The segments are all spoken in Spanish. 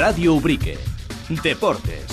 Radio Ubrique. Deportes.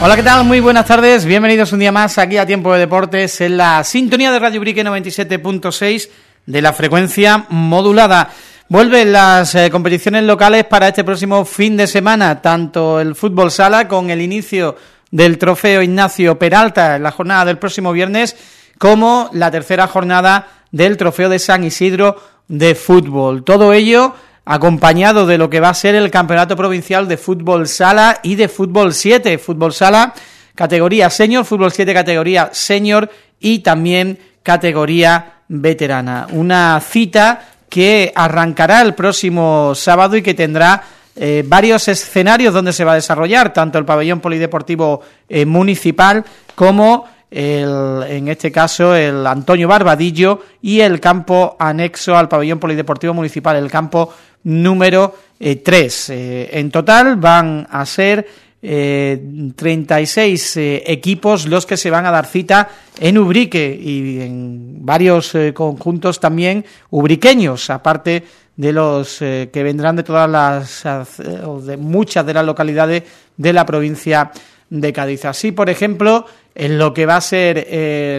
Hola, ¿qué tal? Muy buenas tardes. Bienvenidos un día más aquí a Tiempo de Deportes en la sintonía de Radio Ubrique 97.6 de la frecuencia modulada. Vuelven las eh, competiciones locales para este próximo fin de semana, tanto el fútbol sala con el inicio del trofeo Ignacio Peralta en la jornada del próximo viernes, como la tercera jornada del trofeo de San Isidro de fútbol. Todo ello acompañado de lo que va a ser el Campeonato Provincial de Fútbol Sala y de Fútbol 7. Fútbol Sala, categoría senior, Fútbol 7, categoría senior y también categoría veterana. Una cita que arrancará el próximo sábado y que tendrá eh, varios escenarios donde se va a desarrollar, tanto el pabellón polideportivo eh, municipal como en este caso el Antonio Barbadillo y el campo anexo al pabellón polideportivo municipal, el campo número 3. Eh, eh, en total van a ser eh, 36 eh, equipos los que se van a dar cita en Ubrique y en varios conjuntos también ubriqueños, aparte de los que vendrán de todas las, de muchas de las localidades de la provincia de Cádiz. Así, por ejemplo, en lo que va a ser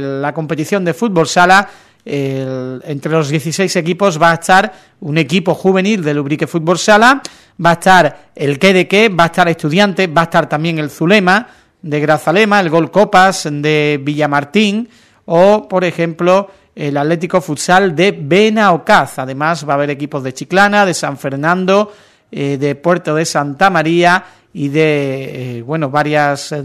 la competición de fútbol sala, entre los 16 equipos va a estar un equipo juvenil del Ubrique Fútbol Sala, va a estar el que va a estar Estudiantes, va a estar también el Zulema de Grazalema, el Gol Copas de Villamartín o, por ejemplo, el Atlético Futsal de Benaocaz. Además, va a haber equipos de Chiclana, de San Fernando, eh, de Puerto de Santa María y de, eh, bueno, varias, eh,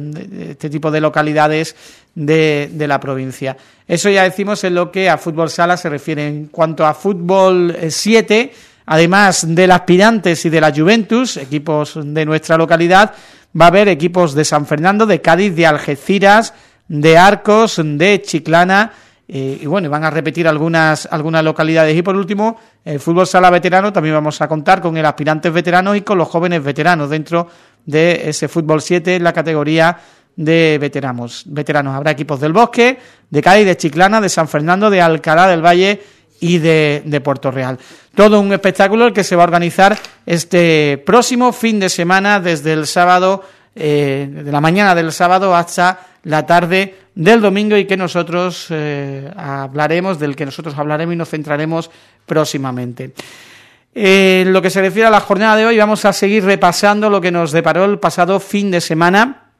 este tipo de localidades de, de, la provincia. Eso ya decimos en lo que a fútbol sala se refiere. En cuanto a fútbol 7, eh, además del aspirantes y de la Juventus, equipos de nuestra localidad, va a haber equipos de San Fernando, de Cádiz, de Algeciras, de Arcos, de Chiclana, y bueno, van a repetir algunas algunas localidades. Y por último, el fútbol sala veterano, también vamos a contar con el aspirantes veteranos y con los jóvenes veteranos dentro de ese fútbol 7 en la categoría de veteranos. veteranos. Habrá equipos del Bosque, de Cádiz, de Chiclana, de San Fernando, de Alcalá del Valle y de, de Puerto Real. Todo un espectáculo el que se va a organizar este próximo fin de semana desde el sábado, eh, de la mañana del sábado hasta la tarde del domingo y que nosotros eh, hablaremos, del que nosotros hablaremos y nos centraremos próximamente. En lo que se refiere a la jornada de hoy, vamos a seguir repasando lo que nos deparó el pasado fin de semana.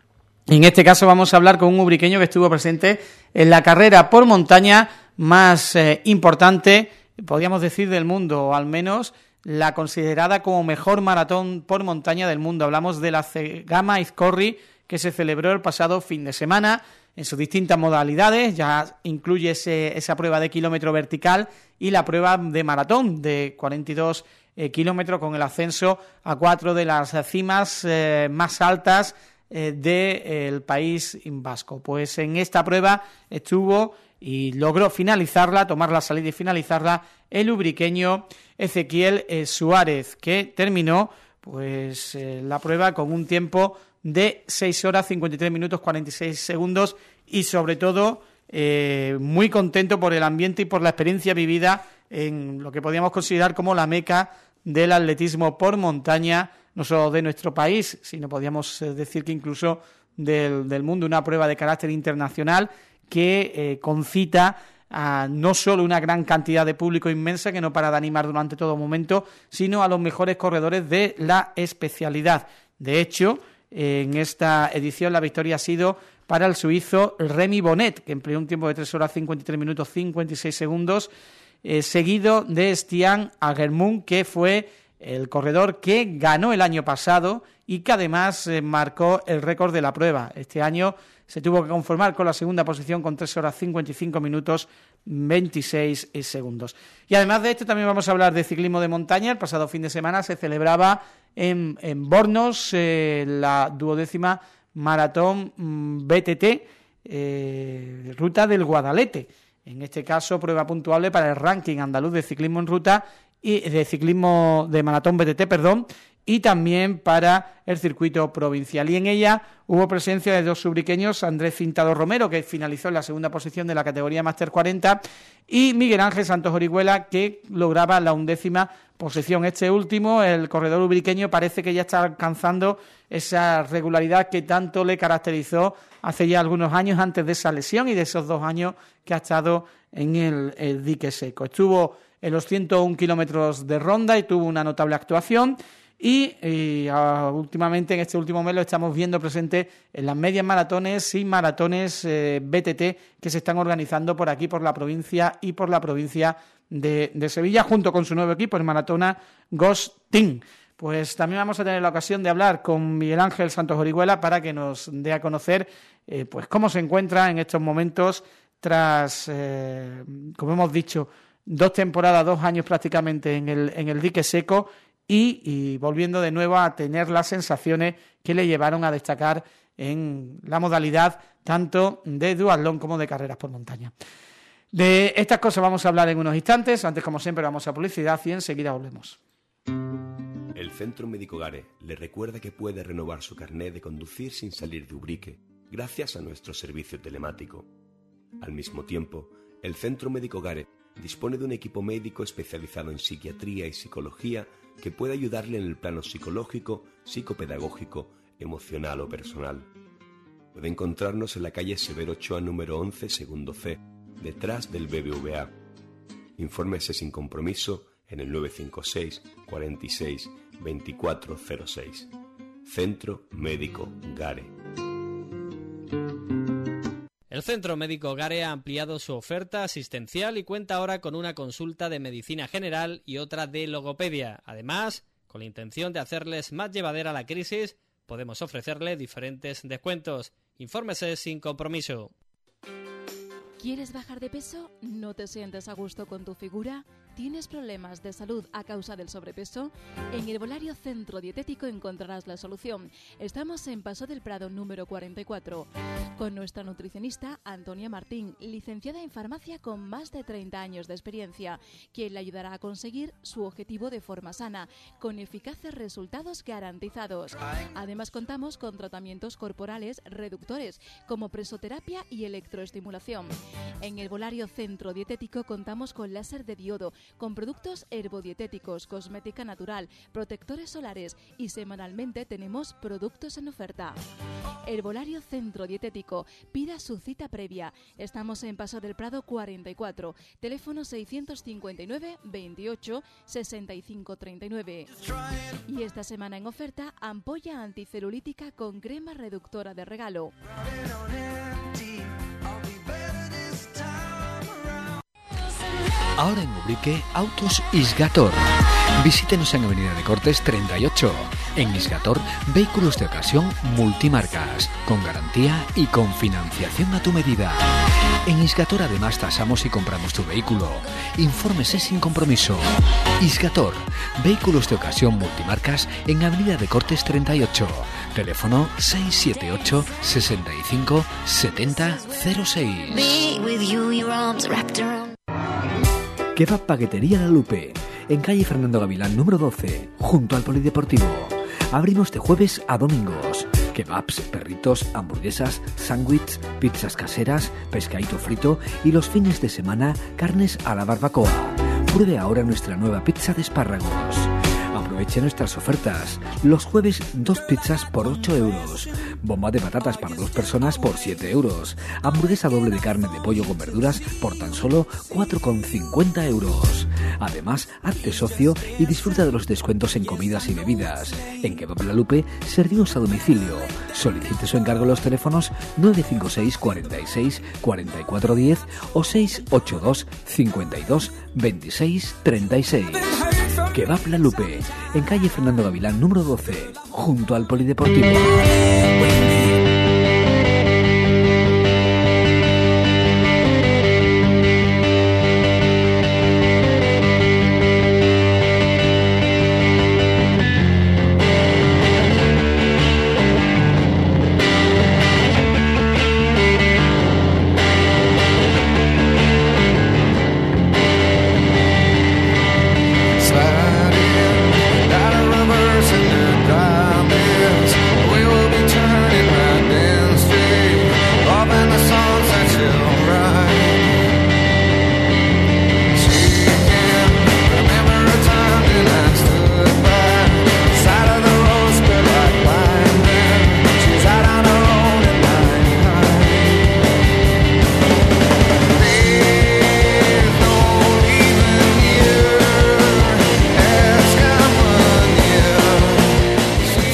En este caso vamos a hablar con un ubriqueño que estuvo presente en la carrera por montaña más eh, importante, podríamos decir, del mundo, o al menos la considerada como mejor maratón por montaña del mundo. Hablamos de la Gama Izcorri, que se celebró el pasado fin de semana en sus distintas modalidades, ya incluye esa prueba de kilómetro vertical y la prueba de maratón de 42 eh, kilómetros con el ascenso a cuatro de las cimas eh, más altas eh, del país vasco. Pues en esta prueba estuvo y logró finalizarla, tomar la salida y finalizarla el ubriqueño Ezequiel Suárez, que terminó pues la prueba con un tiempo de 6 horas 53 minutos 46 segundos y sobre todo eh, muy contento por el ambiente y por la experiencia vivida en lo que podríamos considerar como la meca del atletismo por montaña, no solo de nuestro país, sino podríamos eh, decir que incluso del, mundo, una prueba de carácter internacional que eh, concita a no solo una gran cantidad de público inmensa que no para de animar durante todo momento, sino a los mejores corredores de la especialidad. De hecho, en esta edición la victoria ha sido para el suizo Remy Bonnet, que empleó un tiempo de 3 horas 53 minutos 56 segundos, eh, seguido de Stian Agermund, que fue el corredor que ganó el año pasado y que además eh, marcó el récord de la prueba. Este año se tuvo que conformar con la segunda posición con 3 horas 55 minutos 26 segundos. Y además de esto también vamos a hablar de ciclismo de montaña. El pasado fin de semana se celebraba en, Bornos eh, la duodécima maratón mm, BTT, eh, ruta del Guadalete. En este caso, prueba puntuable para el ranking andaluz de ciclismo en ruta y de ciclismo de maratón BTT, perdón, y también para el circuito provincial. Y en ella hubo presencia de dos subriqueños, Andrés Cintado Romero, que finalizó en la segunda posición de la categoría Master 40, y Miguel Ángel Santos Orihuela, que lograba la undécima posición. Este último, el corredor ubriqueño, parece que ya está alcanzando esa regularidad que tanto le caracterizó hace ya algunos años antes de esa lesión y de esos dos años que ha estado en el, el dique seco. Estuvo en los 101 kilómetros de ronda y tuvo una notable actuación y, ah, últimamente en este último mes lo estamos viendo presente en las medias maratones y maratones eh, BTT que se están organizando por aquí, por la provincia y por la provincia de, Sevilla, junto con su nuevo equipo, el Maratona Ghost Team. Pues también vamos a tener la ocasión de hablar con Miguel Ángel Santos Orihuela para que nos dé a conocer eh, pues cómo se encuentra en estos momentos tras, eh, como hemos dicho, dos temporadas, dos años prácticamente en el, en el dique seco y, volviendo de nuevo a tener las sensaciones que le llevaron a destacar en la modalidad tanto de duatlón como de carreras por montaña. De estas cosas vamos a hablar en unos instantes. Antes, como siempre, vamos a publicidad y enseguida volvemos. El Centro Médico Gare le recuerda que puede renovar su carnet de conducir sin salir de Ubrique gracias a nuestro servicio telemático. Al mismo tiempo, el Centro Médico Gare dispone de un equipo médico especializado en psiquiatría y psicología que puede ayudarle en el plano psicológico, psicopedagógico, emocional o personal. Puede encontrarnos en la calle Severo Ochoa número 11, segundo C, detrás del BBVA. Infórmese sin compromiso en el 956 46 2406. Centro Médico Gare. El Centro Médico Gare ha ampliado su oferta asistencial y cuenta ahora con una consulta de medicina general y otra de logopedia. Además, con la intención de hacerles más llevadera la crisis, podemos ofrecerle diferentes descuentos. Infórmese sin compromiso. ¿Quieres bajar de peso? ¿No te sientes a gusto con tu figura? ¿Tienes problemas de salud a causa del sobrepeso? En Herbolario Centro Dietético encontrarás la solución. Estamos en Paso del Prado número 44 con nuestra nutricionista Antonia Martín, licenciada en farmacia con más de 30 años de experiencia, quien le ayudará a conseguir su objetivo de forma sana, con eficaces resultados garantizados. Además contamos con tratamientos corporales reductores como presoterapia y electroestimulación. En Herbolario Centro Dietético contamos con láser de diodo, con productos herbodietéticos, cosmética natural, protectores solares y semanalmente tenemos productos en oferta. Herbolario Centro Dietético. Pida su cita previa. Estamos en Paso del Prado 44. Teléfono 659 28 65 39. Y esta semana en oferta, ampolla anticelulítica con crema reductora de regalo. Ahora en Ubrique, Autos Isgator. Visítenos en Avenida de Cortes 38. En Isgator, vehículos de ocasión multimarcas, con garantía y con financiación a tu medida. En Isgator además tasamos y compramos tu vehículo. Infórmese sin compromiso. Isgator, vehículos de ocasión multimarcas en Avenida de Cortes 38. Teléfono 678 65 70 06. Kebab Paquetería La Lupe, en calle Fernando Gavilán número 12, junto al Polideportivo. Abrimos de jueves a domingos. Kebabs, perritos, hamburguesas, sándwiches, pizzas caseras, pescadito frito y los fines de semana carnes a la barbacoa. Pruebe ahora nuestra nueva pizza de espárragos. Aproveche nuestras ofertas. Los jueves, dos pizzas por 8 euros. Bomba de patatas para dos personas por 7 euros. Hamburguesa doble de carne de pollo con verduras por tan solo 4,50 euros. Además, hazte socio y disfruta de los descuentos en comidas y bebidas. En Kebab La Lupe servimos a domicilio. Solicite su encargo en los teléfonos 956 46 44 10 o 682 52 26 36. Kebab La Lupe, en calle Fernando Gavilán número 12, junto al Polideportivo.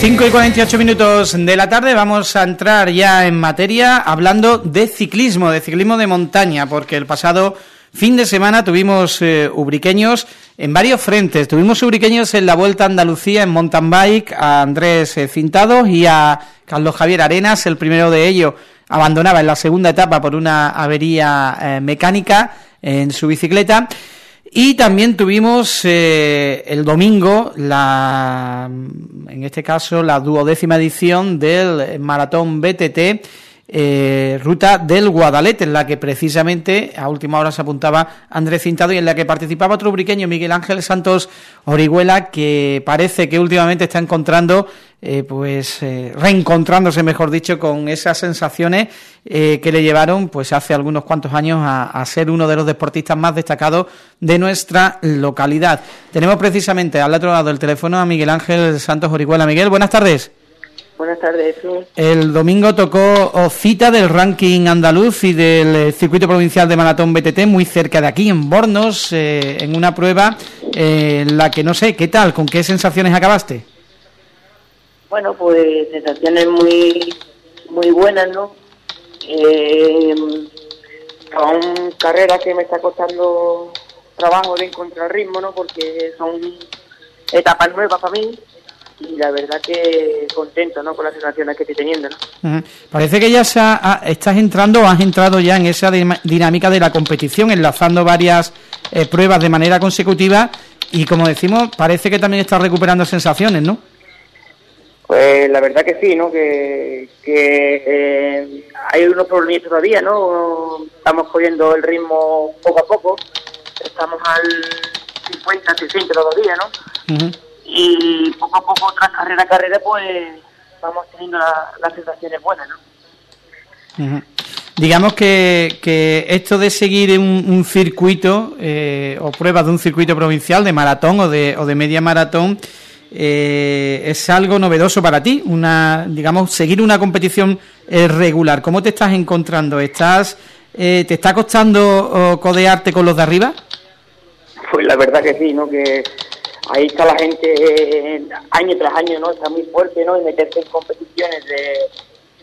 5 y 48 minutos de la tarde vamos a entrar ya en materia hablando de ciclismo, de ciclismo de montaña, porque el pasado fin de semana tuvimos eh, ubriqueños en varios frentes. Tuvimos ubriqueños en la Vuelta a Andalucía en mountain bike a Andrés eh, Cintados y a Carlos Javier Arenas, el primero de ellos abandonaba en la segunda etapa por una avería eh, mecánica en su bicicleta. Y también tuvimos eh, el domingo, la, en este caso, la duodécima edición del Maratón BTT, eh, Ruta del Guadalete, en la que precisamente a última hora se apuntaba Andrés Cintado y en la que participaba otro briqueño, Miguel Ángel Santos Orihuela, que parece que últimamente está encontrando eh, pues eh, reencontrándose, mejor dicho, con esas sensaciones que le llevaron pues hace algunos cuantos años a, ser uno de los deportistas más destacados de nuestra localidad. Tenemos precisamente al otro lado del teléfono a Miguel Ángel Santos Orihuela. Miguel, buenas tardes. Buenas tardes. El domingo tocó cita del ranking andaluz y del circuito provincial de maratón BTT muy cerca de aquí, en Bornos, en una prueba en la que no sé, ¿qué tal? ¿Con qué sensaciones acabaste? Bueno, pues sensaciones muy muy buenas, ¿no? Eh, son carreras que me está costando trabajo de encontrar ritmo, ¿no? Porque son etapas nuevas para mí y la verdad que contento, ¿no? Con las sensaciones que estoy teniendo, ¿no? Parece que ya estás entrando o has entrado ya en esa dinámica de la competición, enlazando varias eh, pruebas de manera consecutiva y, como decimos, parece que también estás recuperando sensaciones, ¿no? Pues la verdad que sí, ¿no? Que, eh, hay unos problemas todavía, ¿no? Estamos cogiendo el ritmo poco a poco. Estamos al 50, 60 todavía, ¿no? Y poco a poco, tras carrera a carrera, pues vamos teniendo las sensaciones buenas, ¿no? Digamos que, que esto de seguir un, un circuito eh, o pruebas de un circuito provincial de maratón o de, o de media maratón eh, es algo novedoso para ti, una digamos seguir una competición eh, regular. ¿Cómo te estás encontrando? ¿Estás eh, te está costando oh, codearte con los de arriba? Pues la verdad que sí, ¿no? Que ahí está la gente año tras año, ¿no? Está muy fuerte, ¿no? Y meterse en competiciones de,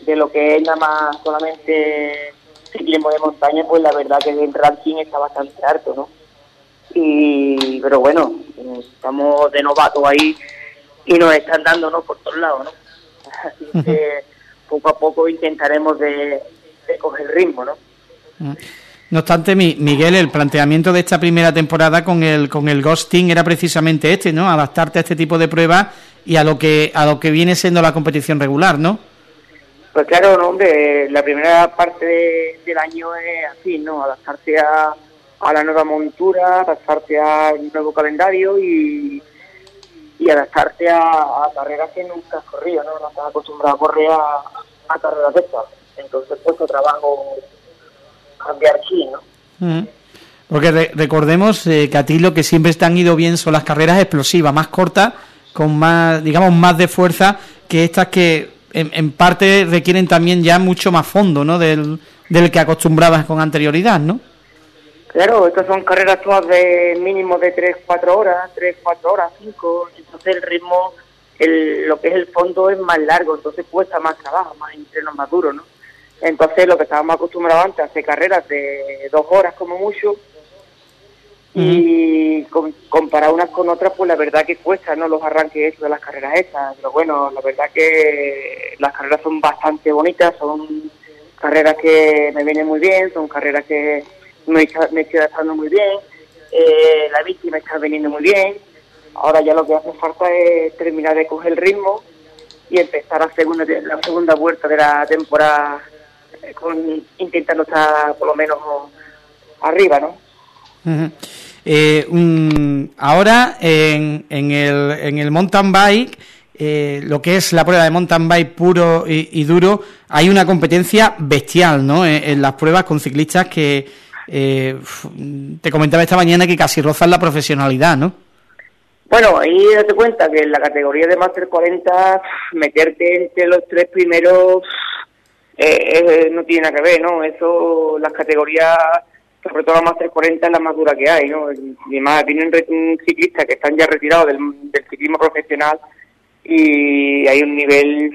de lo que es nada más solamente ciclismo de montaña, pues la verdad que el ranking está bastante alto, ¿no? Y, pero bueno, estamos de novato ahí y nos están dando por todos lados, ¿no? Así que poco a poco intentaremos de, coger el ritmo, ¿no? No obstante, Miguel, el planteamiento de esta primera temporada con el con el ghosting era precisamente este, ¿no? Adaptarte a este tipo de pruebas y a lo que a lo que viene siendo la competición regular, ¿no? Pues claro, no, hombre, la primera parte del año es así, ¿no? Adaptarte a, a la nueva montura, adaptarte al nuevo calendario y, y adaptarte a, carreras que nunca has corrido, ¿no? No estás acostumbrado a correr a, carreras de estas. Entonces, pues trabajo cambiar aquí, ¿no? Mm. Porque recordemos eh, que a ti lo que siempre te han ido bien son las carreras explosivas, más cortas, con más, digamos, más de fuerza que estas que en, en parte requieren también ya mucho más fondo, ¿no? Del, del que acostumbrabas con anterioridad, ¿no? Claro, estas son carreras todas de mínimo de 3, 4 horas, 3, 4 horas, 5, entonces el ritmo, el, lo que es el fondo es más largo, entonces cuesta más trabajo, más entreno más duro, ¿no? Entonces lo que estábamos acostumbrados antes, hacer carreras de 2 horas como mucho, y comparar unas con otras, pues la verdad que cuesta, ¿no? Los arranques de las carreras estas, pero bueno, la verdad que las carreras son bastante bonitas, son carreras que me vienen muy bien, son carreras que me, me estoy adaptando muy bien, eh, la me está viniendo muy bien. Ahora ya lo que hace falta es terminar de coger el ritmo y empezar la segunda, la segunda vuelta de la temporada con, intentando estar por lo menos arriba, ¿no? Eh, ahora en, en, el, en el mountain bike, lo que es la prueba de mountain bike puro y, duro, hay una competencia bestial, ¿no? en las pruebas con ciclistas que eh, te comentaba esta mañana que casi rozan la profesionalidad, ¿no? Bueno, ahí date cuenta que en la categoría de Master 40, meterte entre los tres primeros eh, no tiene nada que ver, ¿no? Eso, las categorías, sobre todo la Master 40 es la más dura que hay, ¿no? Y más, tienen ciclistas que están ya retirados del, ciclismo profesional y hay un nivel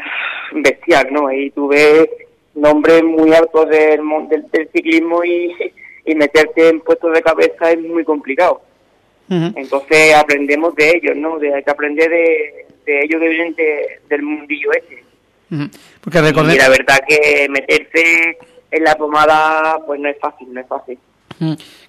bestial, ¿no? Ahí tú ves nombres muy altos del, del, ciclismo y, y meterte en puestos de cabeza es muy complicado. Entonces aprendemos de ellos, ¿no? De, hay que aprender de, de ellos que vienen del mundillo ese. Porque Y la verdad que meterse en la pomada pues no es fácil, no es fácil.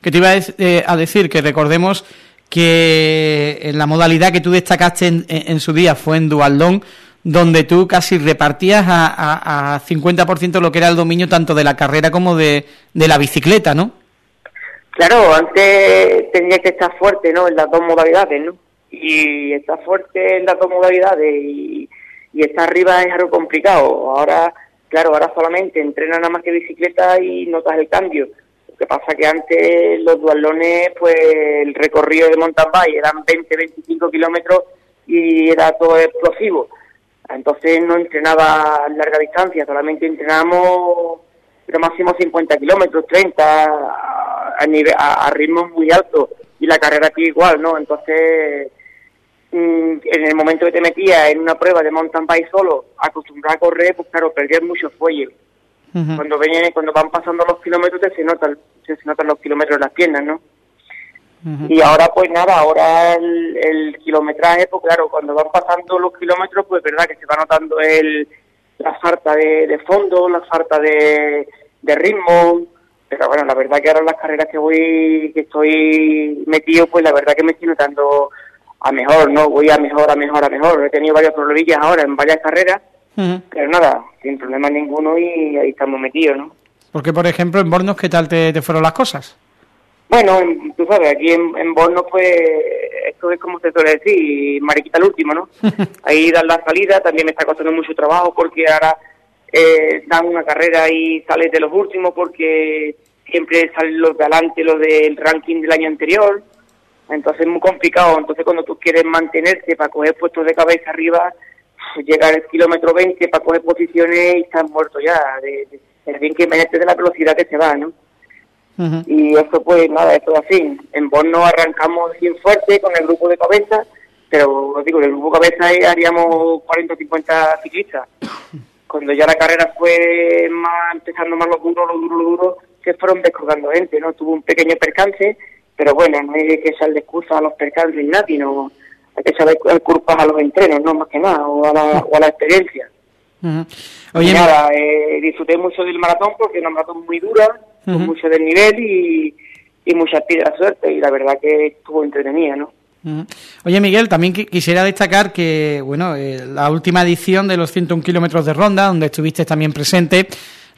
Que te iba eh, a decir que recordemos que en la modalidad que tú destacaste en, su día fue en dualdón, donde tú casi repartías a, a, 50% lo que era el dominio tanto de la carrera como de, de la bicicleta, ¿no? Claro, antes tenía que estar fuerte, ¿no? En las dos modalidades, ¿no? Y estar fuerte en las dos modalidades y, y estar arriba es algo complicado. Ahora, claro, ahora solamente entrenan nada más que bicicleta y notas el cambio. Lo que pasa que antes los dualones, pues el recorrido de mountain bike eran 20, 25 kilómetros y era todo explosivo. Entonces no entrenaba a larga distancia, solamente entrenábamos lo máximo 50 kilómetros, 30 a, nivel, a, ritmos muy altos y la carrera aquí igual, ¿no? Entonces, en el momento que te metías en una prueba de mountain bike solo, acostumbrado a correr, pues claro, perdías mucho fuelle. Cuando venían, cuando van pasando los kilómetros se notan, se notan los kilómetros en las piernas, ¿no? Y ahora pues nada, ahora el, kilometraje, pues claro, cuando van pasando los kilómetros, pues verdad que se va notando el, la falta de, de fondo, la falta de, de ritmo, pero bueno, la verdad que ahora las carreras que voy, que estoy metido, pues la verdad que me estoy notando a mejor, ¿no? Voy a mejor, a mejor, a mejor. He tenido varios problemillas ahora en varias carreras, pero nada, sin problema ninguno y ahí estamos metidos, ¿no? Porque, por ejemplo, en Bornos, ¿qué tal te, fueron las cosas? Bueno, tú sabes, aquí en, en Bornos, pues, esto es como se suele decir, mariquita el último, ¿no? ahí dan la salida, también me está costando mucho trabajo porque ahora eh, dan una carrera y sales de los últimos porque siempre salen los de adelante, los del ranking del año anterior. Entonces es muy complicado. Entonces cuando tú quieres mantenerte para coger puestos de cabeza arriba, llegar al kilómetro 20 para coger posiciones y estás muerto ya. De, de, bien que de la velocidad que se va, ¿no? Y eso pues nada, eso es así. En Borno arrancamos bien fuerte con el grupo de cabeza, pero digo, el grupo de cabeza haríamos 40 o 50 ciclistas cuando ya la carrera fue más empezando más lo duro, lo duro, lo duro, se fueron descolgando gente, ¿no? Tuvo un pequeño percance, pero bueno, no hay que echarle excusa a los percances ni nada, sino hay que echarle culpas a los entrenos, no más que nada, o a la, o a la experiencia. Oye, nada, eh, disfruté mucho del maratón porque es una maratón muy dura, con mucho del nivel y, y mucha piedra suerte, y la verdad que estuvo entretenida, ¿no? Oye, Miguel, también quisiera destacar que, bueno, eh, la última edición de los 101 kilómetros de ronda, donde estuviste también presente,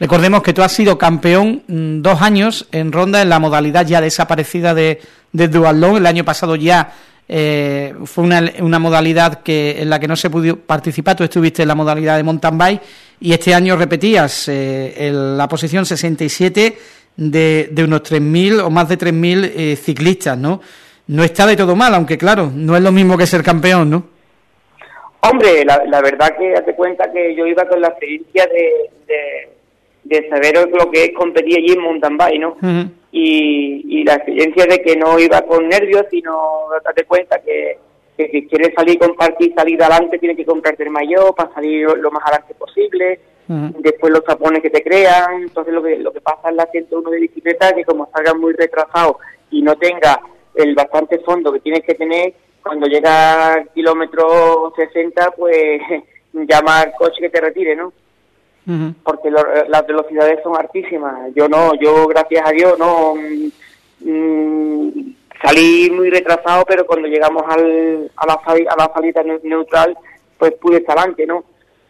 recordemos que tú has sido campeón mm, dos años en ronda en la modalidad ya desaparecida de, de Duatlón. El año pasado ya eh, fue una, modalidad que en la que no se pudo participar, tú estuviste en la modalidad de mountain bike y este año repetías eh, la posición 67 de, de unos 3.000 o más de 3.000 ciclistas, ¿no?, no está de todo mal, aunque claro, no es lo mismo que ser campeón, ¿no? Hombre, la, verdad que date cuenta que yo iba con la experiencia de, saber lo que es competir allí en mountain bike, ¿no? y, la experiencia de que no iba con nervios, sino date cuenta que, si quieres salir, compartir, salir adelante, tienes que comprarte el mayor para salir lo más adelante posible. Después los tapones que te crean. Entonces, lo que, lo que pasa en la 101 de bicicleta es que, como salga muy retrasado y no tenga el bastante fondo que tienes que tener cuando llega al kilómetro 60, pues llama al coche que te retire, ¿no? Porque las velocidades son altísimas. Yo no, yo gracias a Dios no mm, salí muy retrasado, pero cuando llegamos al, a, la, salida neutral, pues pude estar antes, ¿no?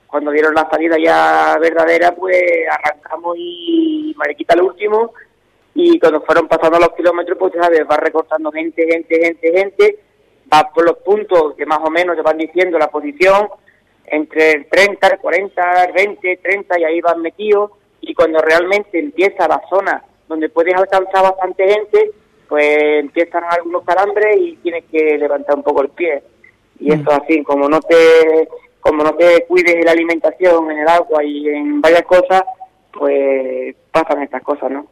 Cuando dieron la salida ya verdadera, pues arrancamos y Mariquita el último y cuando fueron pasando los kilómetros, pues sabes, va recortando gente, gente, gente, gente, va por los puntos que más o menos te van diciendo la posición, entre el 30, el 40, el 20, 30 y ahí van metidos y cuando realmente empieza la zona donde puedes alcanzar bastante gente, pues empiezan algunos calambres y tienes que levantar un poco el pie. Y mm. eso así, como no te como no te cuides en la alimentación, en el agua y en varias cosas, pues pasan estas cosas, ¿no?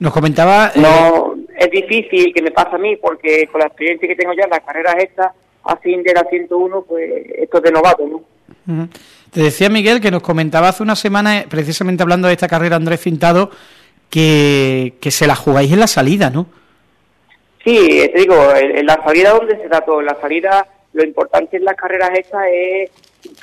Nos comentaba... No, eh, es difícil que me pase a mí porque con la experiencia que tengo ya en las carreras estas, así de la 101, pues esto es de novato, ¿no? Te decía Miguel que nos comentaba hace una semana, precisamente hablando de esta carrera Andrés Cintado, que, que se la jugáis en la salida, ¿no? Sí, te digo, en, la salida donde se da todo, en la salida lo importante en las carreras estas es,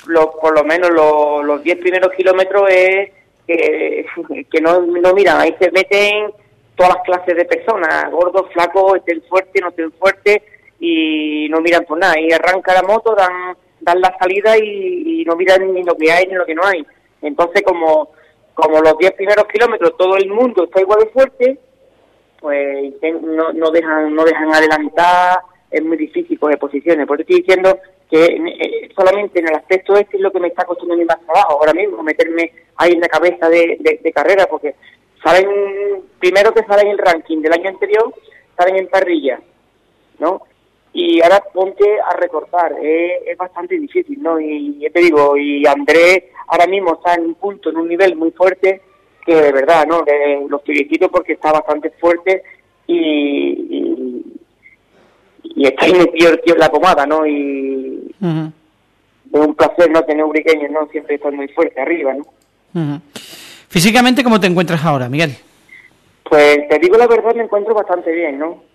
lo, por lo menos los 10 primeros kilómetros es que, que no, no miran, ahí se meten todas las clases de personas, gordos, flacos, estén fuertes, no estén fuertes, y no miran por nada. Y arranca la moto, dan, dan la salida y, no miran ni lo que hay ni lo que no hay. Entonces, como, como los 10 primeros kilómetros todo el mundo está igual de fuerte, pues no, no dejan no dejan adelantar, es muy difícil coger posiciones. Por eso estoy diciendo que eh, solamente en el aspecto este es lo que me está costando mi más trabajo ahora mismo, meterme ahí en la cabeza de, de, carrera, porque saben, primero que salen el ranking del año anterior, salen en parrilla, ¿no? Y ahora ponte a recortar, es, bastante difícil, ¿no? Y yo te digo, y Andrés ahora mismo está en un punto, en un nivel muy fuerte, que de verdad, ¿no? Que los felicito porque está bastante fuerte y, y, está ahí metido tío en la pomada, ¿no? Y es un placer, ¿no? Tener uriqueños, ¿no? Siempre estar muy fuerte arriba, ¿no? Físicamente, ¿cómo te encuentras ahora, Miguel? Pues te digo la verdad, me encuentro bastante bien, ¿no?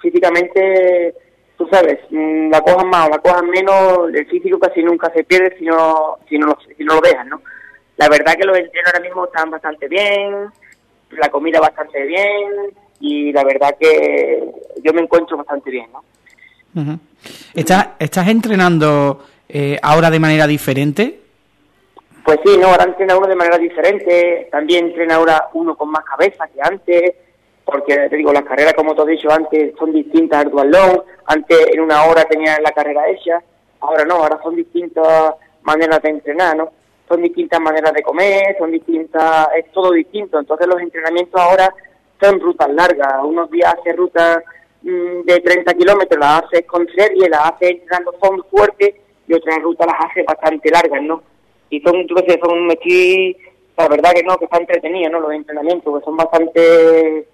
Físicamente, tú sabes, mm, la cojan más o la cojan menos, el físico casi nunca se pierde si no, si no, si no lo dejan, ¿no? La verdad que los entrenos ahora mismo están bastante bien, la comida bastante bien y la verdad que yo me encuentro bastante bien, ¿no? ¿Estás, ¿Estás entrenando eh, ahora de manera diferente? Pues sí, no, ahora entrena uno de manera diferente, también entrena ahora uno con más cabeza que antes, porque te digo, las carreras, como te he dicho antes, son distintas al dualón, antes en una hora tenía la carrera hecha, ahora no, ahora son distintas maneras de entrenar, ¿no? son distintas maneras de comer, son distintas, es todo distinto. Entonces los entrenamientos ahora son rutas largas. Unos días hace rutas mm, de 30 kilómetros, las hace con serie, las hace entrenando fondo fuerte y otras rutas las hace bastante largas, ¿no? Y son, entonces son, me la verdad que no, que está entretenido, ¿no? Los entrenamientos, que son bastante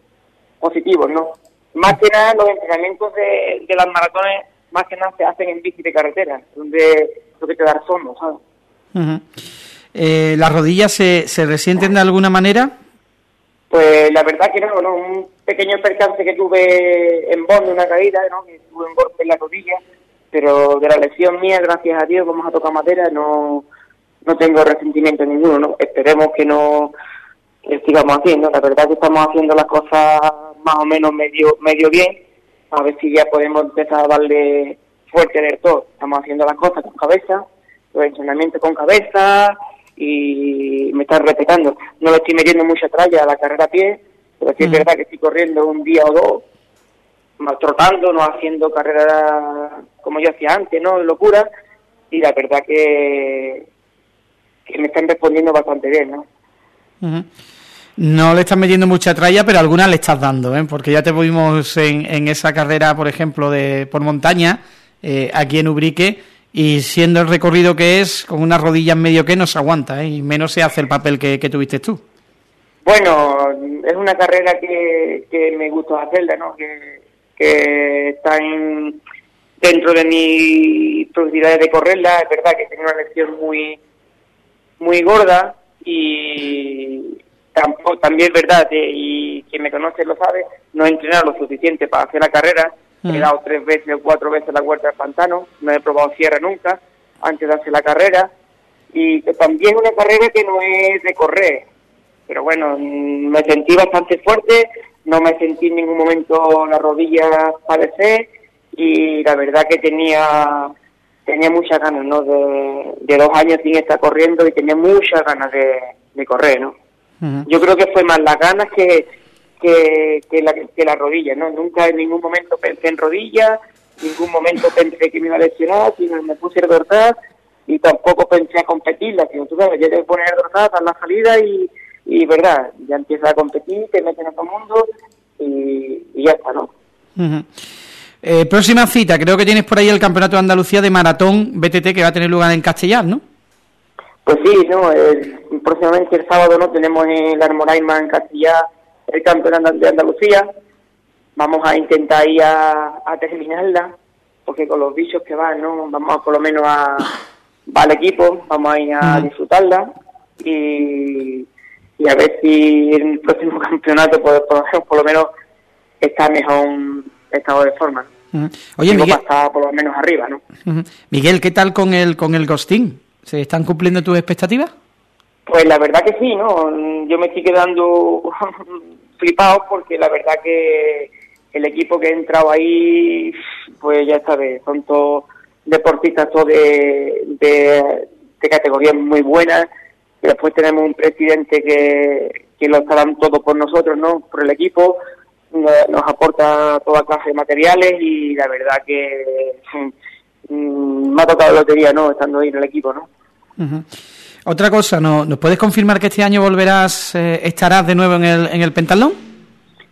positivos, ¿no? Más que nada los entrenamientos de, de las maratones, más que nada se hacen en bici de carretera, donde lo que te da ¿sabes? eh, ¿Las rodillas se, se resienten de alguna manera? Pues la verdad que no, no, un pequeño percance que tuve en Bond, una caída, ¿no? que tuve un golpe en la rodilla, pero de la lesión mía, gracias a Dios, vamos a tocar madera, no, no tengo resentimiento ninguno, ¿no? Esperemos que no que sigamos haciendo, la verdad que estamos haciendo las cosas más o menos medio, medio bien, a ver si ya podemos empezar a darle fuerte del todo, estamos haciendo las cosas con cabeza, los entrenamientos con cabeza y me están respetando. No le estoy metiendo mucha tralla a la carrera a pie, pero sí es verdad que estoy corriendo un día o dos, más trotando, no haciendo carrera como yo hacía antes, ¿no? Locura. Y la verdad que, que me están respondiendo bastante bien, ¿no? No le estás metiendo mucha tralla, pero alguna le estás dando, ¿eh? porque ya te vimos en, en esa carrera, por ejemplo, de por montaña, eh, aquí en Ubrique, y siendo el recorrido que es, con unas rodillas medio que no se aguanta, ¿eh? y menos se hace el papel que, tuviste tú. Bueno, es una carrera que, que me gusta hacerla, ¿no? Que, que está en, dentro de mis posibilidades de correrla. Es verdad que tengo una lección muy, muy gorda y tampoco, también es verdad, eh, y quien me conoce lo sabe, no he entrenado lo suficiente para hacer la carrera He mm. dado tres veces o cuatro veces la vuelta al pantano, no he probado cierre nunca antes de hacer la carrera. Y también una carrera que no es de correr. Pero bueno, mm, me sentí bastante fuerte, no me sentí en ningún momento la rodilla padecer y la verdad que tenía tenía muchas ganas, ¿no? De, dos años sin estar corriendo y tenía muchas ganas de, correr, ¿no? Yo creo que fue más las ganas que, que, que, la, que la rodilla, ¿no? Nunca en ningún momento pensé en rodilla, en ningún momento pensé que me iba a lesionar, sino me puse el dorsal y tampoco pensé a competirla, sino tú sabes, ya te poner el dorsal a la salida y, y verdad, ya empiezas a competir, te meten a todo el mundo y, ya está, ¿no? Eh, próxima cita, creo que tienes por ahí el Campeonato de Andalucía de Maratón BTT que va a tener lugar en Castellar, ¿no? Pues sí, no, próximamente el sábado no tenemos el Armoraima en Castellar el campeonato de Andalucía. Vamos a intentar ir a, terminarla porque con los bichos que van, ¿no? Vamos a, por lo menos a, va al equipo, vamos a ir a disfrutarla y, y a ver si en el próximo campeonato pues, por, por lo menos está mejor estado de forma. Oye, Miguel, por lo menos arriba, ¿no? Miguel, ¿qué tal con el con el Ghosting? ¿Se están cumpliendo tus expectativas? Pues la verdad que sí, ¿no? Yo me estoy quedando flipado porque la verdad que el equipo que ha entrado ahí, pues ya sabes, son todos deportistas todos de, de, de categorías muy buenas. Y después tenemos un presidente que, que lo está dando todo por nosotros, ¿no? Por el equipo nos aporta toda clase de materiales y la verdad que mm, me ha tocado lotería, ¿no? Estando ahí en el equipo, ¿no? Otra cosa, ¿no? ¿nos puedes confirmar que este año volverás, eh, estarás de nuevo en el, en el pentalón?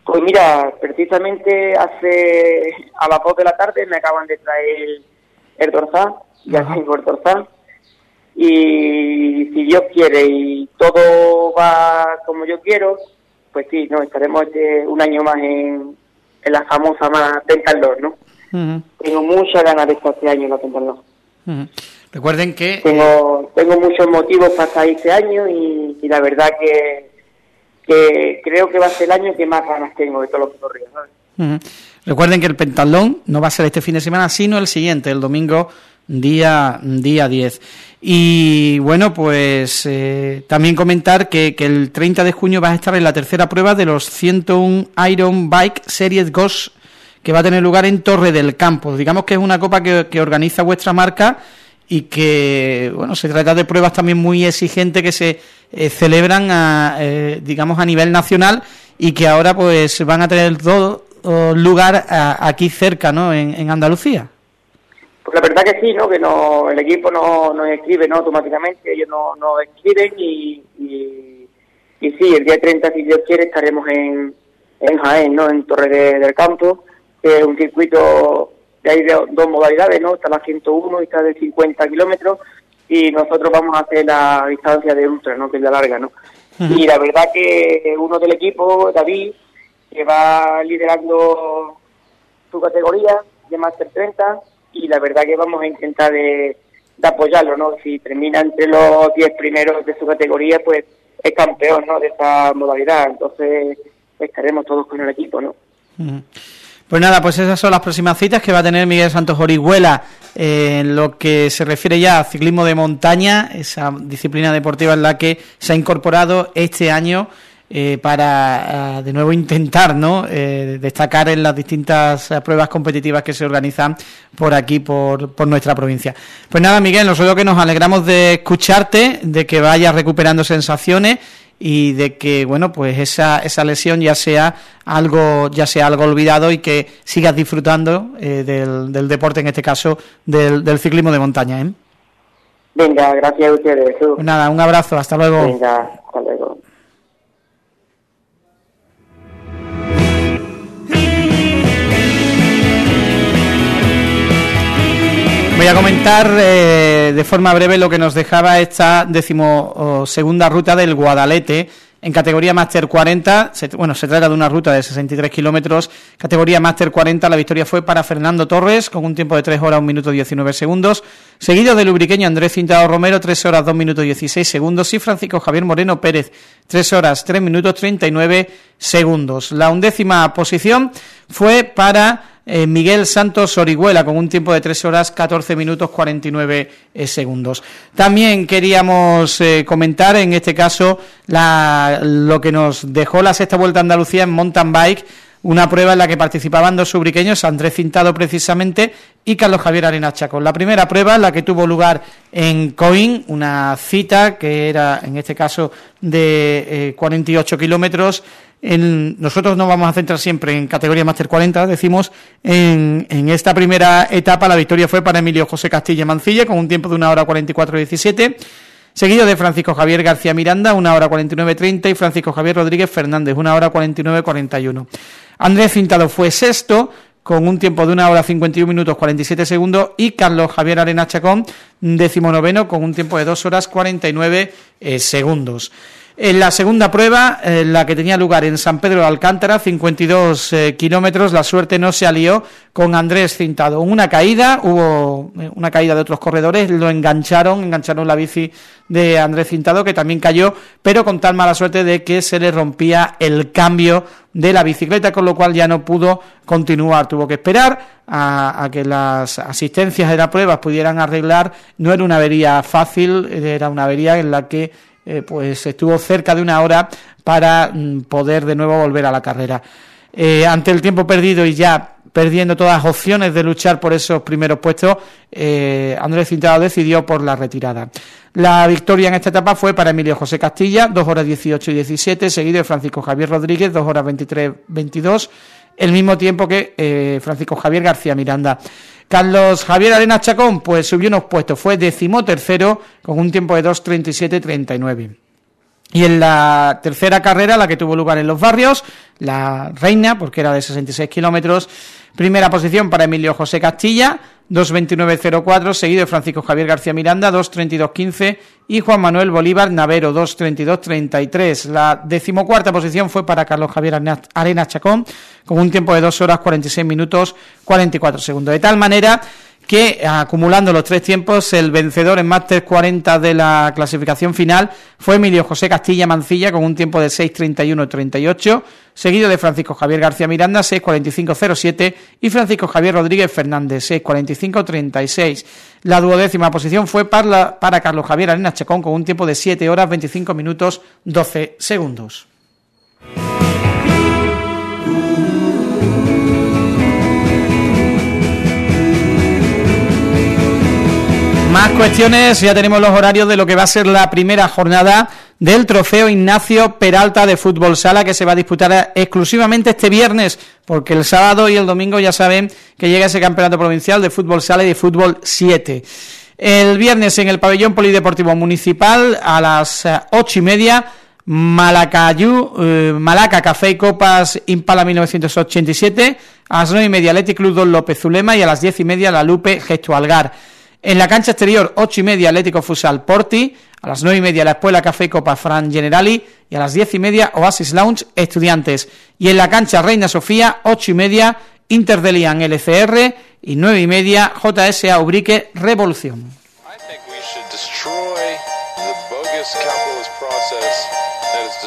Pues mira, precisamente hace a las 2 de la tarde me acaban de traer el dorsal, ya tengo el dorsal, y si Dios quiere y todo va como yo quiero, pues sí, no estaremos este, un año más en, la famosa más Pentalón, ¿no? Tengo muchas ganas de estar este año en la Pentalón. Recuerden que... Tengo, tengo muchos motivos para estar este año y, la verdad que, que creo que va a ser el año que más ganas tengo de todos los corridos, Recuerden que el pentalón no va a ser este fin de semana, sino el siguiente, el domingo día, día 10. Y bueno, pues eh, también comentar que, que, el 30 de junio va a estar en la tercera prueba de los 101 Iron Bike Series Ghost que va a tener lugar en Torre del Campo. Digamos que es una copa que, que organiza vuestra marca y que, bueno, se trata de pruebas también muy exigentes que se eh, celebran, a, eh, digamos, a nivel nacional y que ahora pues van a tener todo lugar aquí cerca, ¿no?, en, en Andalucía. Pues la verdad que sí, ¿no? Que no, el equipo no nos escribe ¿no? automáticamente, ellos no nos escriben y, y, sí, el día 30, si Dios quiere, estaremos en, en Jaén, ¿no? En Torre del Campo, que es un circuito de hay dos modalidades, ¿no? Está la 101 y está de 50 kilómetros y nosotros vamos a hacer la distancia de ultra, ¿no? Que es la larga, ¿no? Y la verdad que uno del equipo, David, que va liderando su categoría de Master 30, y la verdad que vamos a intentar de, apoyarlo, ¿no? Si termina entre los 10 primeros de su categoría, pues es campeón, ¿no? De esta modalidad, entonces estaremos todos con el equipo, ¿no? Pues nada, pues esas son las próximas citas que va a tener Miguel Santos Orihuela en lo que se refiere ya a ciclismo de montaña, esa disciplina deportiva en la que se ha incorporado este año eh, para de nuevo intentar ¿no? Eh, destacar en las distintas eh, pruebas competitivas que se organizan por aquí, por, por nuestra provincia. Pues nada, Miguel, nosotros que nos alegramos de escucharte, de que vayas recuperando sensaciones y de que bueno pues esa, esa lesión ya sea algo ya sea algo olvidado y que sigas disfrutando del, del, deporte en este caso del, del ciclismo de montaña ¿eh? venga gracias a ustedes pues nada un abrazo hasta luego venga hasta luego Voy a comentar eh, de forma breve lo que nos dejaba esta decimosegunda ruta del Guadalete en categoría Master 40, bueno, se trata de una ruta de 63 kilómetros, categoría Master 40, la victoria fue para Fernando Torres, con un tiempo de 3 horas, 1 minuto 19 segundos, seguido del lubriqueño Andrés Cintado Romero, 3 horas, 2 minutos 16 segundos, y Francisco Javier Moreno Pérez, 3 horas, 3 minutos 39 segundos. La undécima posición fue para eh, Miguel Santos Orihuela con un tiempo de 3 horas 14 minutos 49 eh, segundos. También queríamos eh, comentar en este caso lo que nos dejó la sexta vuelta a Andalucía en mountain bike una prueba en la que participaban dos subriqueños, Andrés Cintado precisamente y Carlos Javier Arenas Chacón. La primera prueba, la que tuvo lugar en Coín, una cita que era en este caso de 48 kilómetros nosotros nos vamos a centrar siempre en categoría Master 40, decimos, en, en, esta primera etapa la victoria fue para Emilio José Castilla Mancilla con un tiempo de una hora 44-17, seguido de Francisco Javier García Miranda, una hora 49-30 y Francisco Javier Rodríguez Fernández, una hora 49-41. Andrés Cintado fue sexto con un tiempo de una hora 51 minutos 47 segundos y Carlos Javier Arena Chacón, décimo noveno con un tiempo de dos horas 49 eh, segundos. En la segunda prueba, eh, la que tenía lugar en San Pedro de Alcántara, 52 eh, kilómetros, la suerte no se alió con Andrés Cintado. Una caída, hubo eh, una caída de otros corredores, lo engancharon, engancharon la bici de Andrés Cintado, que también cayó, pero con tal mala suerte de que se le rompía el cambio de la bicicleta, con lo cual ya no pudo continuar. Tuvo que esperar a, a que las asistencias de la prueba pudieran arreglar. No era una avería fácil, era una avería en la que eh, pues estuvo cerca de una hora para mm, poder de nuevo volver a la carrera. Eh, ante el tiempo perdido y ya perdiendo todas las opciones de luchar por esos primeros puestos, eh, Andrés Cintado decidió por la retirada. La victoria en esta etapa fue para Emilio José Castilla, 2 horas 18 y 17, seguido de Francisco Javier Rodríguez, 2 horas 23 22, el mismo tiempo que Francisco Javier García Miranda. Carlos Javier Arena Chacón, pues subió unos puestos, fue decimotercero con un tiempo de 2.37.39. Y en la tercera carrera, la que tuvo lugar en los barrios, la reina, porque era de 66 kilómetros, primera posición para Emilio José Castilla, 2.29.04, seguido de Francisco Javier García Miranda, 2.32.15 y Juan Manuel Bolívar Navero, 2.32.33. La decimocuarta posición fue para Carlos Javier Arenas Chacón, con un tiempo de 2 horas 46 minutos 44 segundos. De tal manera que acumulando los tres tiempos, el vencedor en Máster 40 de la clasificación final fue Emilio José Castilla Mancilla con un tiempo de 6.31.38, seguido de Francisco Javier García Miranda 6.45.07 y Francisco Javier Rodríguez Fernández 6.45.36. La duodécima posición fue para, para Carlos Javier Arenas Chacón con un tiempo de 7 horas 25 minutos 12 segundos. Más cuestiones, ya tenemos los horarios de lo que va a ser la primera jornada del trofeo Ignacio Peralta de Fútbol Sala que se va a disputar exclusivamente este viernes, porque el sábado y el domingo ya saben que llega ese campeonato provincial de Fútbol Sala y de Fútbol 7. El viernes en el pabellón polideportivo municipal a las ocho y media Malacayú, eh, Malaca Café y Copas Impala 1987, a las nueve y media Athletic Club Don López Zulema y a las diez y media La Lupe Gesto Algar. En la cancha exterior, ocho y media, Atlético Fusal Porti. A las nueve y media, la Espuela Café Copa Fran Generali. Y a las diez y media, Oasis Lounge Estudiantes. Y en la cancha Reina Sofía, ocho y media, Inter de LCR. Y nueve y media, JSA Ubrique Revolución.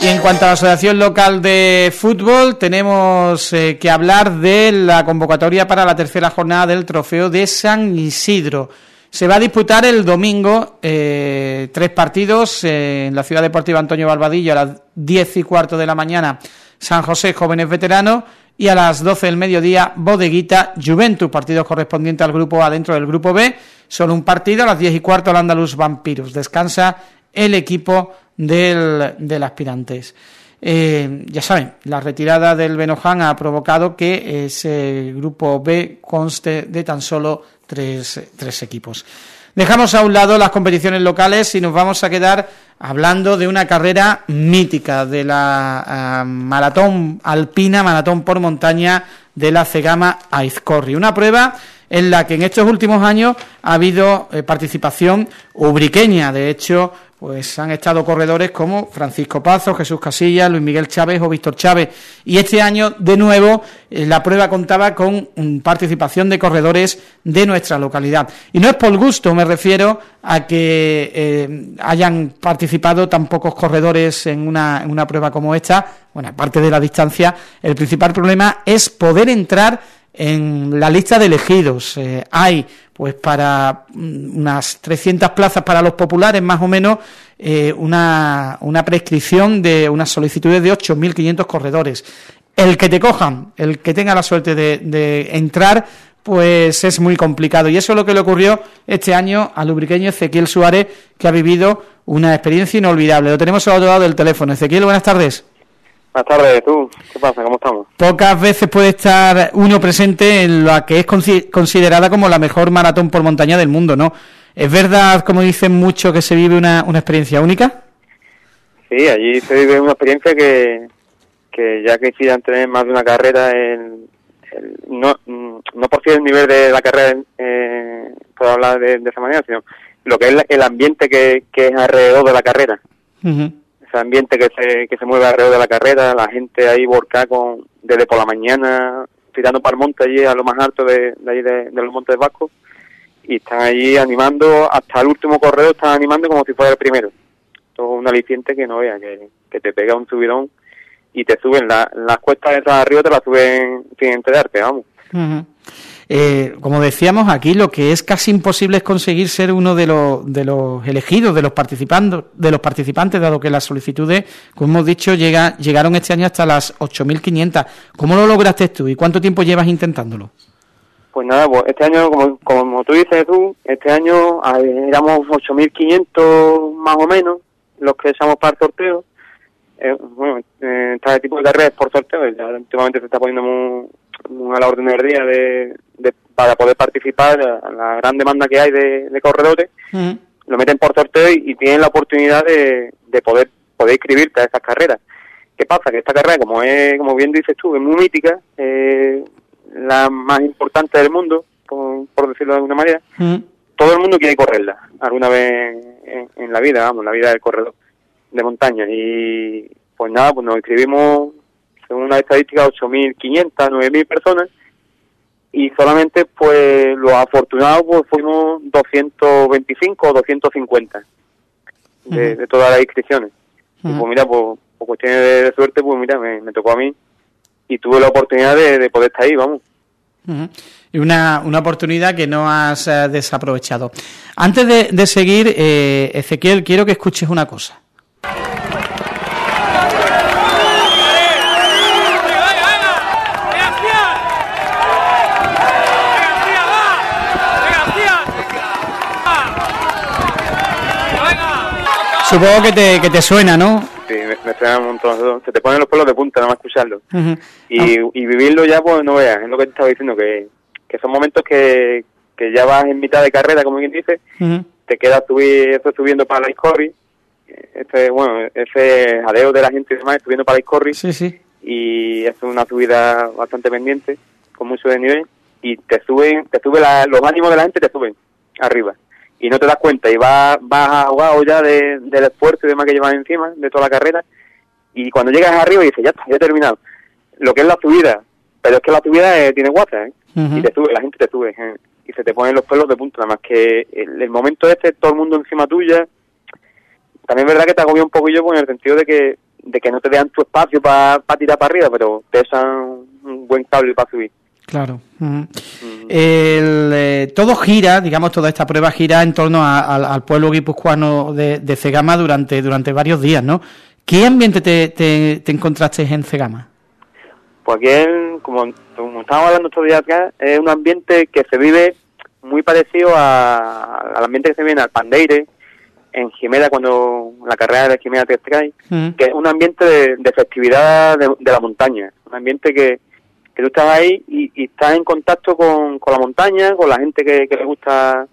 Y en cuanto a la Asociación Local de Fútbol, tenemos eh, que hablar de la convocatoria para la tercera jornada del Trofeo de San Isidro. Se va a disputar el domingo eh, tres partidos eh, en la Ciudad Deportiva Antonio Barbadillo a las diez y cuarto de la mañana San José Jóvenes Veteranos y a las doce del mediodía Bodeguita Juventus, partidos correspondientes al grupo A dentro del grupo B. Solo un partido a las diez y cuarto al Andaluz Vampiros. Descansa el equipo del, del Aspirantes. Eh, ya saben, la retirada del Benoján ha provocado que ese grupo B conste de tan solo tres, equipos. Dejamos a un lado las competiciones locales y nos vamos a quedar hablando de una carrera mítica, de la ah, maratón alpina, maratón por montaña de la Cegama Aizcorri. Una prueba en la que en estos últimos años ha habido eh, participación ubriqueña. De hecho, pues han estado corredores como Francisco Pazo, Jesús Casillas, Luis Miguel Chávez o Víctor Chávez. Y este año, de nuevo, eh, la prueba contaba con mm, participación de corredores de nuestra localidad. Y no es por gusto, me refiero a que eh, hayan participado tan pocos corredores en una, en una prueba como esta. Bueno, aparte de la distancia, el principal problema es poder entrar en la lista de elegidos. Eh, hay pues para mm, unas 300 plazas para los populares, más o menos, eh, una, una prescripción de unas solicitudes de 8.500 corredores. El que te cojan, el que tenga la suerte de, de, entrar, pues es muy complicado. Y eso es lo que le ocurrió este año al lubriqueño Ezequiel Suárez, que ha vivido una experiencia inolvidable. Lo tenemos al otro lado del teléfono. Ezequiel, buenas tardes. Buenas tardes, ¿tú? ¿Qué pasa? ¿Cómo estamos? Pocas veces puede estar uno presente en la que es considerada como la mejor maratón por montaña del mundo, ¿no? ¿Es verdad, como dicen mucho, que se vive una, una experiencia única? Sí, allí se vive una experiencia que, que ya que decidan tener más de una carrera, en, no, no por si el nivel de la carrera, eh, puedo hablar de, esa manera, sino lo que es el ambiente que, que es alrededor de la carrera ese ambiente que se, que se mueve alrededor de la carrera, la gente ahí volcada con, desde por la mañana tirando para el monte allí a lo más alto de, de ahí de, los montes vascos y están allí animando hasta el último correo están animando como si fuera el primero. Todo un aliciente que no vea que, te pega un subidón y te suben las cuestas de arriba te las suben sin enterarte vamos eh, como decíamos aquí, lo que es casi imposible es conseguir ser uno de los, de los elegidos, de los participantes, de los participantes, dado que las solicitudes, como hemos dicho, llega, llegaron este año hasta las 8.500. ¿Cómo lo lograste tú y cuánto tiempo llevas intentándolo? Pues nada, pues este año, como, como tú dices tú, este año éramos 8.500 más o menos los que echamos para el sorteo. Eh, bueno, eh, este tipo de carreras por sorteo, últimamente se está poniendo muy, a la orden del día de, para poder participar a la gran demanda que hay de, corredores, lo meten por sorteo y, tienen la oportunidad de, poder poder inscribirte a esas carreras. ¿Qué pasa? Que esta carrera, como es, como bien dices tú, es muy mítica, la más importante del mundo, por, decirlo de alguna manera, todo el mundo quiere correrla alguna vez en, en, la vida, vamos, en la vida del corredor de montaña. Y pues nada, pues nos inscribimos según una estadística, 8.500, 9.000 personas y solamente pues los afortunados pues fuimos 225 o 250 de, todas las inscripciones. Y pues mira, pues por cuestiones de, suerte, pues mira, me, tocó a mí y tuve la oportunidad de, poder estar ahí, vamos. Y una, una oportunidad que no has eh, desaprovechado. Antes de, de seguir, eh, Ezequiel, quiero que escuches una cosa. Supongo que te, que te suena, ¿no? Sí, me, suena un montón. Se te ponen los pelos de punta nada más escucharlo. y, y vivirlo ya, pues no veas, es lo que te estaba diciendo, que, que son momentos que, que ya vas en mitad de carrera, como quien dice, te quedas subir, subiendo para la Iscorri, este, bueno, ese jadeo de la gente y demás, subiendo para la Iscorri, sí, sí. y es una subida bastante pendiente, con mucho de nivel, y te suben, te sube los ánimos de la gente, te suben arriba y no te das cuenta y vas, vas ahogado ya de, del esfuerzo y demás que llevas encima de toda la carrera y cuando llegas arriba y dices, ya está, ya he terminado. Lo que es la subida, pero es que la subida eh, tiene guasa, ¿eh? Y te sube, la gente te sube, ¿eh? y se te ponen los pelos de punta, nada más que el, momento este, todo el mundo encima tuya, también es verdad que te agobia un poquillo pues, en el sentido de que de que no te dejan tu espacio para tirar para arriba, pero te dejan un buen cable para subir. Claro. El, eh, todo gira, digamos, toda esta prueba gira en torno al pueblo guipuzcoano de, de, Cegama durante, durante varios días, ¿no? ¿Qué ambiente te, te, encontraste en Cegama? Pues aquí, como, como estábamos hablando estos días acá, es un ambiente que se vive muy parecido al ambiente que se vive en Alpandeire, en Jimena, cuando la carrera de Jimena te trae, que es un ambiente de, festividad de, la montaña, un ambiente que, que tú estás ahí y, estás en contacto con, la montaña, con la gente que, le gusta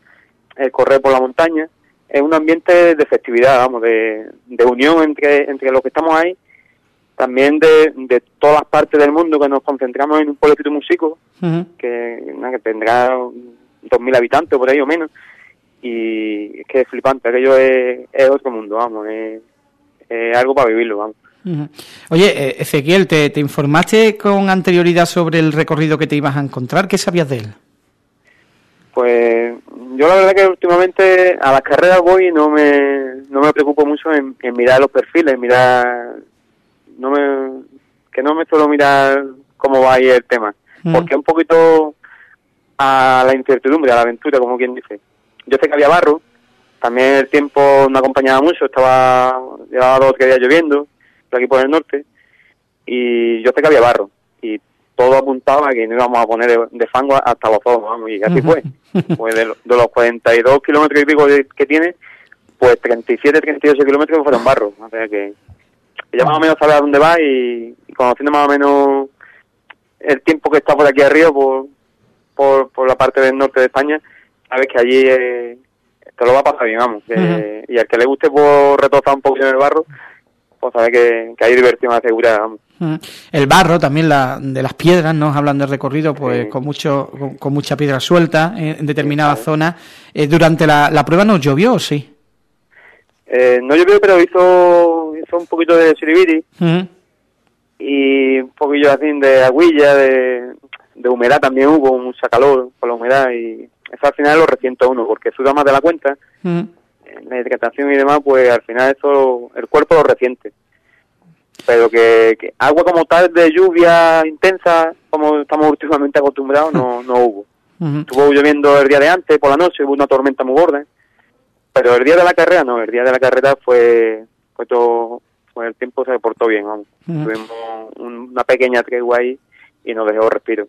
correr por la montaña. Es un ambiente de festividad, vamos, de, unión entre, entre los que estamos ahí, también de, de todas las partes del mundo que nos concentramos en un pueblo músico, que, que tendrá 2.000 habitantes por ahí o menos, y es que es flipante, aquello es, es otro mundo, vamos, es algo para vivirlo, vamos. Oye, eh, Ezequiel, ¿te, informaste con anterioridad sobre el recorrido que te ibas a encontrar? ¿Qué sabías de él? Pues yo la verdad que últimamente a las carreras voy y no me, no me preocupo mucho en, mirar los perfiles, mirar... no me que no me suelo mirar cómo va ahí el tema, porque un poquito a la incertidumbre, a la aventura, como quien dice. Yo sé que había barro, también el tiempo no acompañaba mucho, estaba llevaba dos o tres días lloviendo, aquí por el norte, y yo sé que había barro, y todo apuntaba a que no íbamos a poner de, fango hasta los ojos, vamos, y así fue. Pues de, los 42 kilómetros y pico que tiene, pues 37, 38 kilómetros fueron barro, o sea que ya más o menos sabes a dónde va y, conociendo más o menos el tiempo que está por aquí arriba, por, por, por la parte del norte de España, sabes que allí eh, te lo va a pasar bien, vamos. y al que le guste por retozar un poquito en el barro, pues sabe que, hay diversión asegurada. El barro, también la, de las piedras, ¿no? Hablan de recorrido, pues con mucho con, mucha piedra suelta en, determinadas zonas. Eh, ¿Durante la, la prueba no llovió o sí? Eh, no llovió, pero hizo, hizo un poquito de siribiri y un poquillo así de aguilla, de, de humedad también hubo, mucha calor por la humedad y eso al final lo resiente uno porque suda más de la cuenta, la hidratación y demás, pues al final eso el cuerpo lo resiente. Pero que, agua como tal de lluvia intensa, como estamos últimamente acostumbrados, no, no hubo. Estuvo lloviendo el día de antes, por la noche, hubo una tormenta muy gorda. Pero el día de la carrera no, el día de la carrera fue, fue todo, fue el tiempo se portó bien, vamos. Tuvimos una pequeña tregua ahí y nos dejó respiro.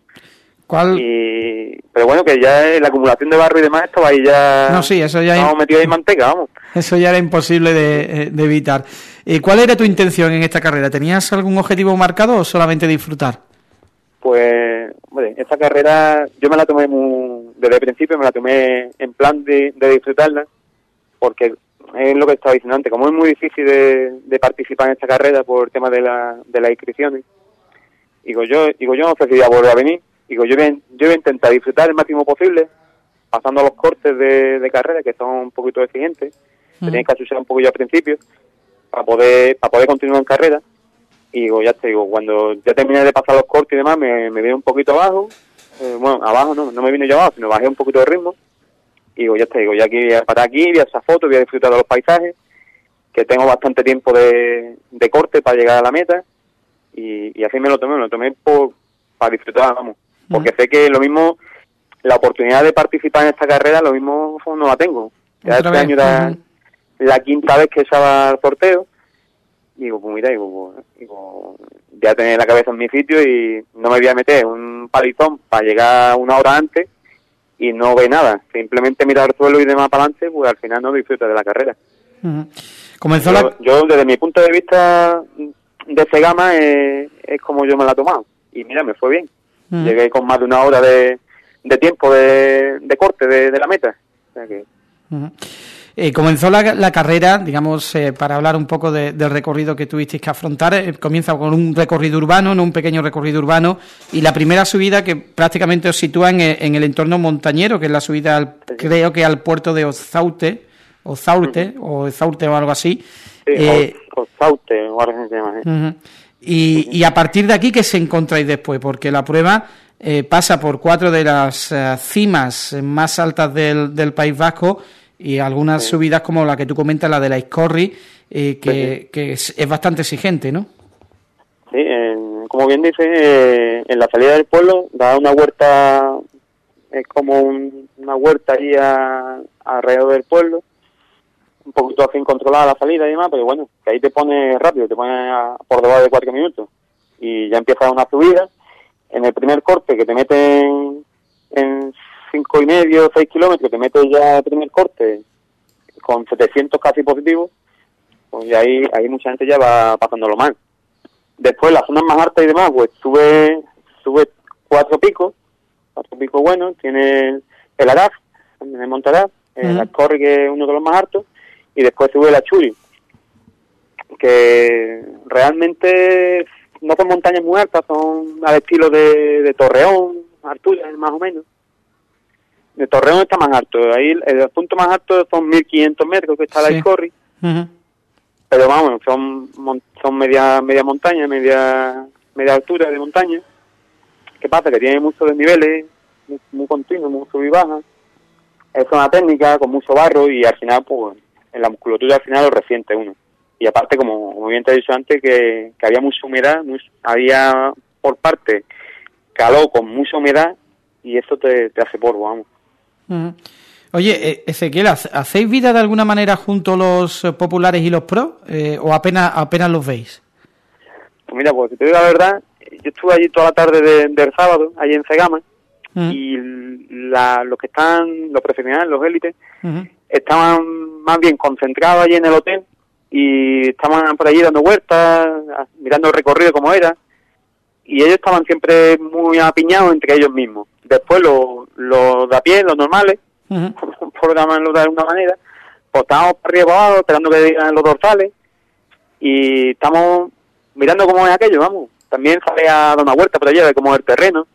¿Cuál? Y, pero bueno, que ya la acumulación de barro y demás estaba ahí ya... No, sí, eso ya... Estamos metidos ahí manteca, vamos. Eso ya era imposible de, eh, de evitar. Eh, ¿Cuál era tu intención en esta carrera? ¿Tenías algún objetivo marcado o solamente disfrutar? Pues, bueno, esta carrera yo me la tomé desde el principio, me la tomé en plan de, disfrutarla, porque es lo que estaba diciendo antes, como es muy difícil de, participar en esta carrera por el tema de, la, de las inscripciones, digo yo, digo yo no sé si voy a volver a venir, digo yo voy, yo voy a intentar disfrutar el máximo posible, pasando los cortes de, carrera que son un poquito exigentes, uh que asusar un poquillo al principio, para poder, para poder continuar en carrera. Y digo, ya te digo, cuando ya terminé de pasar los cortes y demás, me, me vine un poquito abajo, eh, bueno, abajo no, no me vine yo abajo, sino bajé un poquito de ritmo, y digo, ya te digo, ya aquí voy a parar aquí, voy a hacer fotos, voy a disfrutar de los paisajes, que tengo bastante tiempo de, de corte para llegar a la meta, y, y así me lo tomé, me lo tomé por, para disfrutar, vamos, porque sé que lo mismo, la oportunidad de participar en esta carrera, lo mismo no la tengo. Ya este año era la quinta vez que estaba el sorteo, digo, pues mira, digo, pues, digo, voy a tener la cabeza en mi sitio y no me voy a meter un palizón para llegar una hora antes y no ve nada. Simplemente mirar el suelo y demás para adelante, pues al final no disfruta de la carrera. Comenzó yo, desde mi punto de vista de Segama es, es como yo me la he tomado. Y mira, me fue bien. Llegué con más de una hora de, de tiempo de, de corte de, la meta. O sea que... Eh, comenzó la, carrera, digamos, eh, para hablar un poco del recorrido que tuvisteis que afrontar. Eh, comienza con un recorrido urbano, no un pequeño recorrido urbano, y la primera subida que prácticamente os sitúa en, el entorno montañero, que es la subida, creo que al puerto de Ozaute, o Zaute, o Zaute o algo así. Sí, Ozaute, o algo se llama. Y, a partir de aquí, ¿qué se encontráis después? Porque la prueba pasa por cuatro de las cimas más altas del, del País Vasco y algunas subidas como la que tú comentas, la de la Iscorri, eh, que, que es, bastante exigente, ¿no? Sí, como bien dice, eh, en la salida del pueblo da una huerta, es como una huerta ahí alrededor del pueblo, un poquito así incontrolada la salida y demás, pero bueno, que ahí te pone rápido, te pone por debajo de cuatro minutos y ya empieza una subida. En el primer corte que te meten en cinco y medio, seis kilómetros, te metes ya el primer corte con 700 casi positivos, pues ahí, ahí mucha gente ya va pasándolo mal. Después, las zonas más altas y demás, pues sube, sube cuatro picos, cuatro picos buenos, tiene el Araf, el Montaraf, el Ascorri, que es uno de los más altos, y después sube la Churi, que realmente no son montañas muy altas, son al estilo de, de Torreón, altura más o menos, de Torreón está más alto, ahí el, punto más alto son 1500 metros que está la Iscorri, pero vamos, son son media media montaña, media media altura de montaña. ¿Qué pasa? Que tiene muchos desniveles, muy, muy continuos, muy sub y baja. Es una técnica con mucho barro y al final, pues, en la musculatura al final lo resiente uno. Y aparte, como, como bien te he dicho antes, que, que había mucha humedad, había por parte calor con mucha humedad y eso te, te hace polvo, vamos. Oye, eh, Ezequiel, ¿hacéis vida de alguna manera junto los eh, populares y los pros eh, o apenas apenas los veis? Pues mira, pues si te digo la verdad, yo estuve allí toda la tarde del sábado, allí en Cegama, y los que están, los profesionales, los élites, estaban más bien concentrados allí en el hotel y estaban por allí dando vueltas, mirando el recorrido como era, y ellos estaban siempre muy apiñados entre ellos mismos. Después los lo de a pie, los normales, por llamarlo de alguna manera, pues estábamos para arriba abajo, esperando que digan los dorsales, y estamos mirando cómo es aquello, vamos. También sale a dar una vuelta por allá de cómo es el terreno.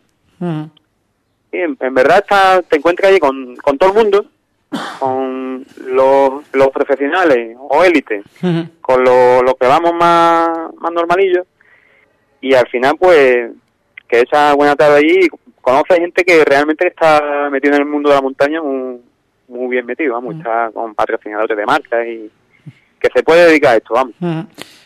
Y en, verdad está, te encuentras allí con, con todo el mundo, con los, los profesionales o élites, Ujú. con los lo que vamos más, más normalillos, y al final, pues, que esa buena tarde allí, conoce gente que realmente está metido en el mundo de la montaña muy, muy bien metido, vamos, está con patrocinadores de marcas y que se puede dedicar a esto, vamos.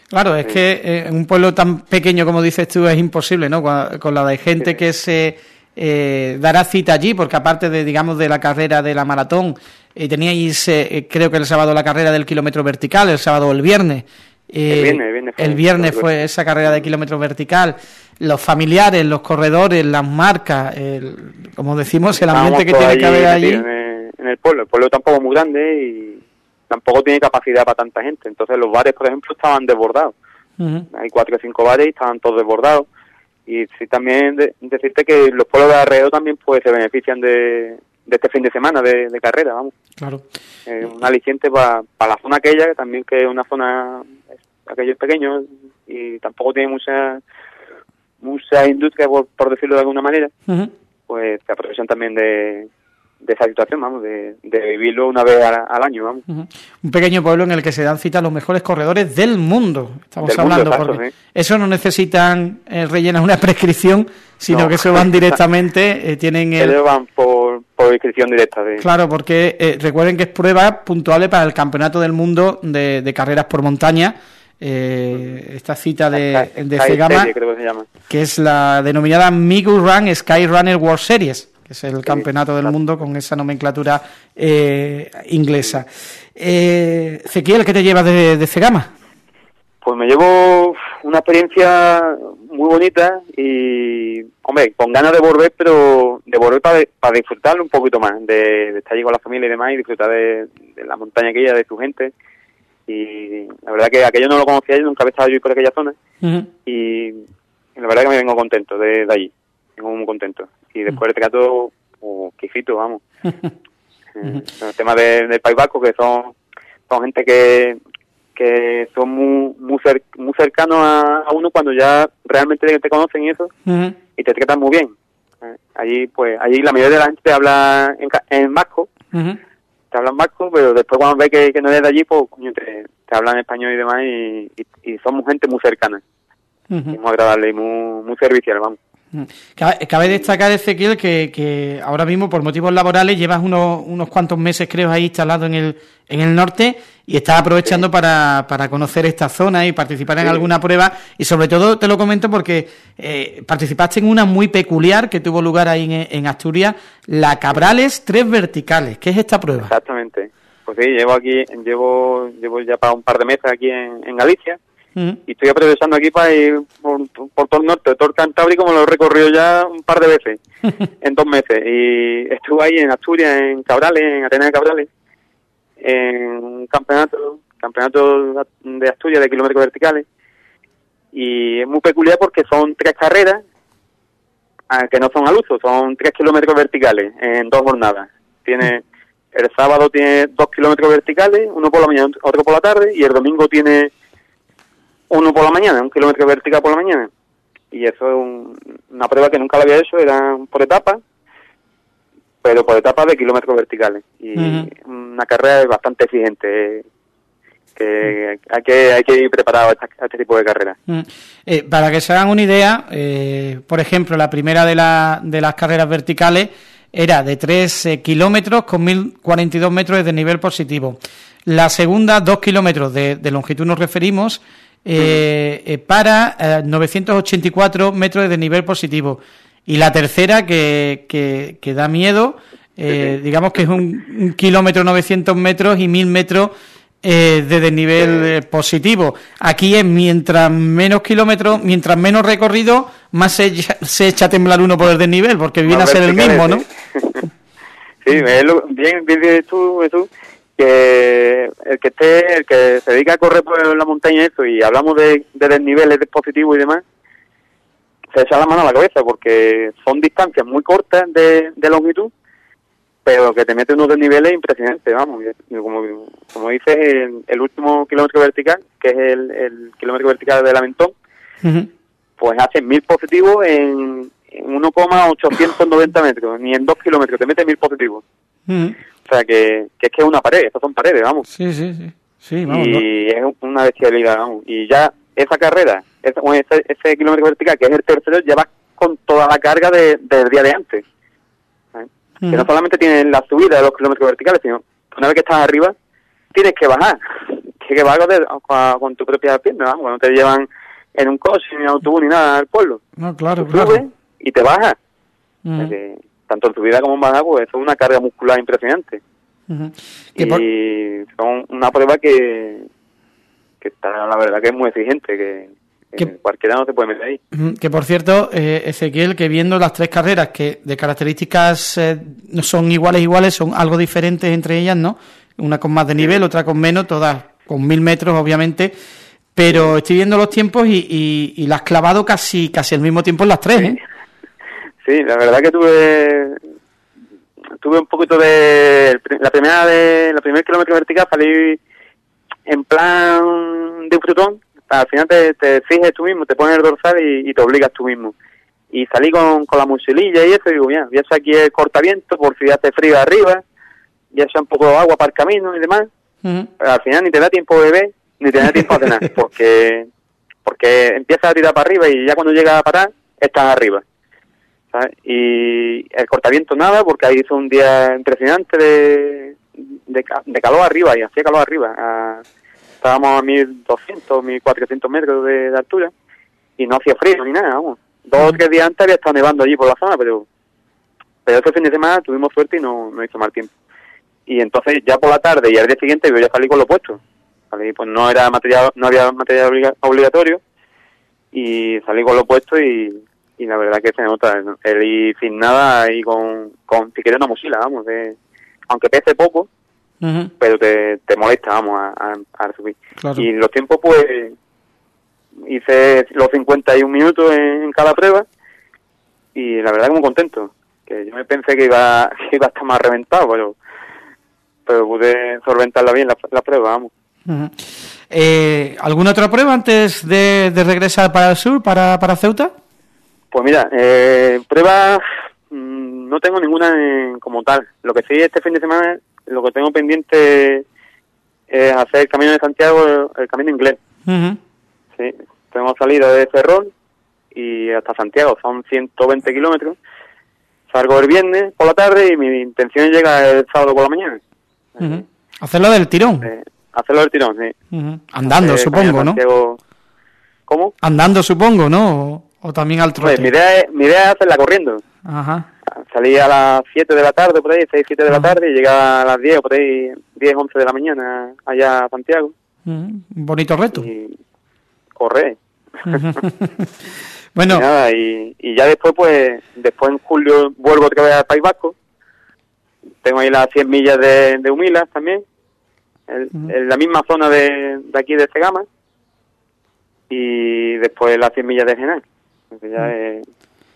Claro, es que eh, en un pueblo tan pequeño como dices tú es imposible, ¿no? Con, con la de gente que se eh, dará cita allí, porque aparte de, digamos, de la carrera de la maratón, eh, teníais, eh, creo que el sábado la carrera del kilómetro vertical, el sábado o el viernes. Eh, El viernes, el viernes fue el el viernes kilómetro fue esa carrera de kilómetro vertical. Los familiares, los corredores, las marcas, el- como decimos, el ambiente que tiene que haber allí. En el, en el pueblo. El pueblo tampoco es muy grande y tampoco tiene capacidad para tanta gente. Entonces los bares, por ejemplo, estaban desbordados. Hay cuatro o cinco bares y estaban todos desbordados. Y sí, también de- decirte que los pueblos de alrededor también pues se benefician de, de este fin de semana de, de carrera, vamos. Claro. Eh, un aliciente para la zona aquella, que también que es una zona, aquello es pequeño y tampoco tiene mucha mucha industria, por, por decirlo de alguna manera pues se aprovechan también de, de esa situación, vamos, de, de vivirlo una vez al, al año, vamos. Un pequeño pueblo en el que se dan cita los mejores corredores del mundo. Estamos Del mundo, hablando, exacto, porque sí. eso no necesitan eh, rellenar una prescripción, sino No. que eso van directamente, eh, tienen el... Ellos van por, por inscripción directa. De, Claro, porque eh, recuerden que es prueba puntuable para el Campeonato del Mundo de, de Carreras por Montaña, eh, esta cita de, Sky- de Sky Cegama, creo que se llama. que es la denominada Migu Run Sky Runner World Series, que es el campeonato del mundo con esa nomenclatura eh, inglesa. Eh, Ezequiel, ¿qué te llevas de, de Cegama? Pues me llevo una experiencia muy bonita y, hombre, con ganas de volver, pero de volver para, para disfrutarlo un poquito más, de, de estar allí con la familia y demás y disfrutar de, de la montaña aquella, de su gente. Y la verdad que aquello no lo conocía yo, nunca había estado yo por aquella zona. y la verdad que me vengo contento de, de allí, vengo muy contento. Y después el trato, pues, quisito, vamos. Eh, el tema de- del País Vasco, que son, son gente que, que son muy muy, cer- muy cercanos a, a uno cuando ya realmente te conocen y eso, y te tratan muy bien. Eh, allí, pues, allí la mayoría de la gente te habla en, en vasco, Ujú. te hablan vasco, pero después cuando ves que, que no eres de allí, pues, coño, te, te hablan español y demás, y, y, y somos gente muy cercana y muy agradable y muy, muy servicial, vamos. Cabe, cabe destacar, Ezequiel, que, que ahora mismo, por motivos laborales, llevas unos, unos cuantos meses, creo, ahí instalado en el, en el norte y estás aprovechando para, para conocer esta zona y participar en Sí. alguna prueba. Y sobre todo te lo comento porque eh, participaste en una muy peculiar que tuvo lugar ahí en, en Asturias, la Cabrales Tres Verticales. ¿Qué es esta prueba? Exactamente. Pues sí, llevo aquí, llevo, llevo ya para un par de meses aquí en, en Galicia Y estoy aprovechando aquí para ir por, por todo el norte, todo el Cantábrico me lo he recorrido ya un par de veces, en dos meses. Y estuve ahí en Asturias, en Cabrales, en Atenas de Cabrales, en un campeonato, campeonato de Asturias de kilómetros verticales. Y es muy peculiar porque son tres carreras ah, que no son al uso, son tres kilómetros verticales en dos jornadas. Tiene el sábado tiene dos kilómetros verticales, uno por la mañana, otro por la tarde, y el domingo tiene uno por la mañana, un kilómetro vertical por la mañana. Y eso es un- una prueba que nunca la había hecho, era por etapas, pero por etapas de kilómetros verticales. Y una carrera bastante exigente, eh, que hay que, hay que ir preparado a, este tipo de carreras. Mm. Eh, para que se hagan una idea, eh, por ejemplo, la primera de, la- de las carreras verticales era de 3 kilómetros con 1042 metros de nivel positivo. La segunda, 2 kilómetros de, de longitud nos referimos, eh, eh, para eh, 984 metros de nivel positivo. Y la tercera, que, que, que da miedo, eh, digamos que es un, un kilómetro 900 metros y 1000 metros eh, de desnivel eh, positivo. Aquí es mientras menos kilómetros, mientras menos recorrido, más se, echa- se echa a temblar uno por el desnivel, porque viene a ser el mismo, ¿no? Sí, bien, bien dices tú, Jesús, que el que esté, el que se dedica a correr por la montaña y eso, y hablamos de, de desniveles de positivo y demás, se echa la mano a la cabeza, porque son distancias muy cortas de, de longitud, pero que te mete unos desniveles impresionantes, vamos. Como, como dices, el, el último kilómetro vertical, que es el, el kilómetro vertical del Aventón, Ujú. pues hace mil positivos en, en 1,890 metros, ni en dos kilómetros, te mete mil positivos. O sea, que, que es que es una pared, estas son paredes, vamos. Sí, sí, sí. sí vamos, y es una bestialidad, vamos. Y ya esa carrera, ese, ese, kilómetro vertical, que es el tercero, ya vas con toda la carga de, del día de antes. Que no solamente tienes la subida de los kilómetros verticales, sino que una vez que estás arriba, tienes que bajar. Tienes que bajar con, tu propia pierna, vamos, no te llevan en un coche, ni en autobús, ni nada al pueblo. No, claro, Tú subes y te bajas. Tanto en subida como en bajada, pues eso es una carga muscular impresionante. Y son una prueba que, que está, la verdad, que es muy exigente, que, cualquiera no se puede meter ahí. Que por cierto, eh, Ezequiel, que viendo las tres carreras que de características eh, no son iguales, iguales, son algo diferentes entre ellas, ¿no? Una con más de nivel, otra con menos, todas con mil metros, obviamente. Pero estoy viendo los tiempos y, y, las has clavado casi, casi al mismo tiempo en las tres, ¿eh? Sí, la verdad que tuve tuve un poquito de la primera de la primer kilómetro vertical salí en plan de un frutón. Al final te, te fijes tú mismo te pones el dorsal y, te obligas tú mismo. Y salí con, con la mochililla y eso y digo bien ya sé aquí el cortaviento por si hace frío arriba ya sea un poco de agua para el camino y demás pero al final ni te da tiempo de beber ni te da tiempo a cenar porque porque empiezas a tirar para arriba y ya cuando llegas a parar estás arriba y el cortaviento nada, porque ahí hizo un día impresionante de, de, calor arriba, y hacía calor arriba. estábamos a 1200, 1400 metros de, altura, y no hacía frío ni nada, vamos. Dos o tres días antes había estado nevando allí por la zona, pero pero este fin de semana tuvimos suerte y no, no hizo mal tiempo. Y entonces ya por la tarde y al día siguiente yo ya salí con lo puesto. Salí, pues no era material, no había material obligatorio y salí con lo puesto y, y la verdad que se nota el ir sin nada y con, con si quieres una mochila, vamos, de, aunque pese poco, pero te, te molesta, vamos, a, a, subir. Y los tiempos, pues, hice los 51 minutos en, cada prueba y la verdad que muy contento, que yo me pensé que iba, que iba a estar más reventado, pero, pero pude solventarla bien la, la prueba, vamos. eh, ¿Alguna otra prueba antes de, de regresar para el sur, para, para Ceuta? Pues mira, eh, pruebas mm, no tengo ninguna como tal. Lo que sí este fin de semana, lo que tengo pendiente es hacer el Camino de Santiago, el, Camino Inglés. Sí, tengo salida de Ferrol y hasta Santiago, son 120 kilómetros. Salgo el viernes por la tarde y mi intención es llegar el sábado por la mañana. ¿Hacerlo del tirón? Eh, hacerlo del tirón, sí. Andando, supongo, ¿no? ¿Cómo? Andando, supongo, ¿no? ¿O también al trote? Pues mi idea, es, mi idea es hacerla corriendo. Ajá. Salí a las 7 de la tarde, por ahí, 6, 7 de la tarde, y llegaba a las 10, por ahí, 10, 11 de la mañana, allá a Santiago. Un bonito reto. Y correr. bueno. Y, nada, y, y, ya después, pues, después en julio vuelvo otra vez al País Vasco. Tengo ahí las 100 millas de, de Humilas también, en la misma zona de, de aquí de Segama. Y después las 100 millas de Genal ya mm. es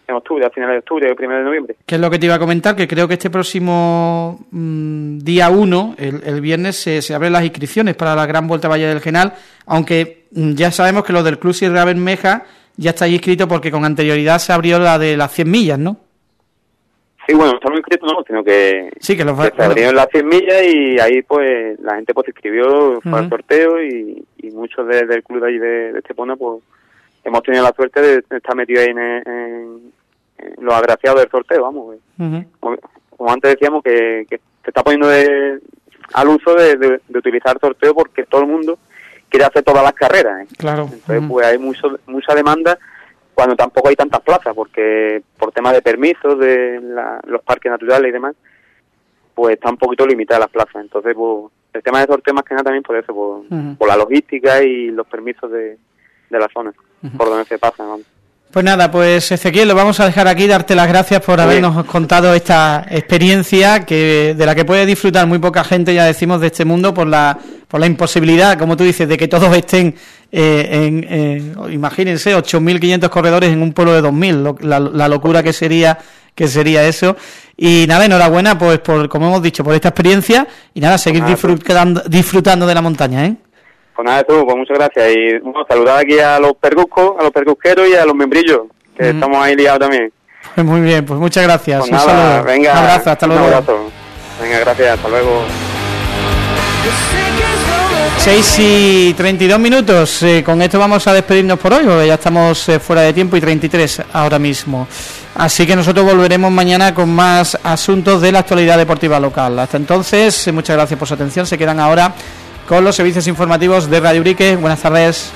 en octubre, a finales de octubre o primero de noviembre. ¿Qué es lo que te iba a comentar? Que creo que este próximo mm, día 1, el, el viernes, se, se, abren las inscripciones para la Gran Vuelta Valle del Genal, aunque mm, ya sabemos que lo del Club Sierra Bermeja ya está ahí inscrito porque con anterioridad se abrió la de las 100 millas, ¿no? Sí, bueno, estamos inscritos no, sino que, sí, que, se abrieron las 100 millas y ahí pues la gente pues se inscribió, fue al sorteo y, y muchos del club de ahí de, de Estepona pues hemos tenido la suerte de estar metidos ahí en, los agraciados del sorteo, vamos. como, antes decíamos, que, que se está poniendo de, al uso de, de, utilizar sorteo porque todo el mundo quiere hacer todas las carreras. ¿eh? Claro. Entonces, pues hay mucho, mucha demanda cuando tampoco hay tantas plazas, porque por tema de permisos de los parques naturales y demás, pues está un poquito limitada las plazas. Entonces, pues, el tema de sorteo más que nada también por eso, por, por la logística y los permisos de, de la zona por donde se pasa. Pues nada, pues Ezequiel, lo vamos a dejar aquí, darte las gracias por habernos contado esta experiencia que de la que puede disfrutar muy poca gente, ya decimos, de este mundo por la por la imposibilidad, como tú dices, de que todos estén eh, en, eh, imagínense, 8.500 corredores en un pueblo de 2.000, la, la locura que sería que sería eso. Y nada, enhorabuena, pues por como hemos dicho, por esta experiencia y nada, seguir pues disfrutando, disfrutando de la montaña, ¿eh? Pues nada, tú, pues muchas gracias. Y bueno, saludar aquí a los perguscos, a los pergusqueros y a los membrillos, que estamos ahí liados también. Pues muy bien, pues muchas gracias. Pues nada, venga, un abrazo, hasta luego. Un abrazo. Venga, gracias, hasta luego. 6 y 32 minutos. Eh, con esto vamos a despedirnos por hoy, porque ya estamos eh, fuera de tiempo y 33 ahora mismo. Así que nosotros volveremos mañana con más asuntos de la actualidad deportiva local. Hasta entonces, eh, muchas gracias por su atención. Se quedan ahora con los servicios informativos de Radio Urique. Buenas tardes.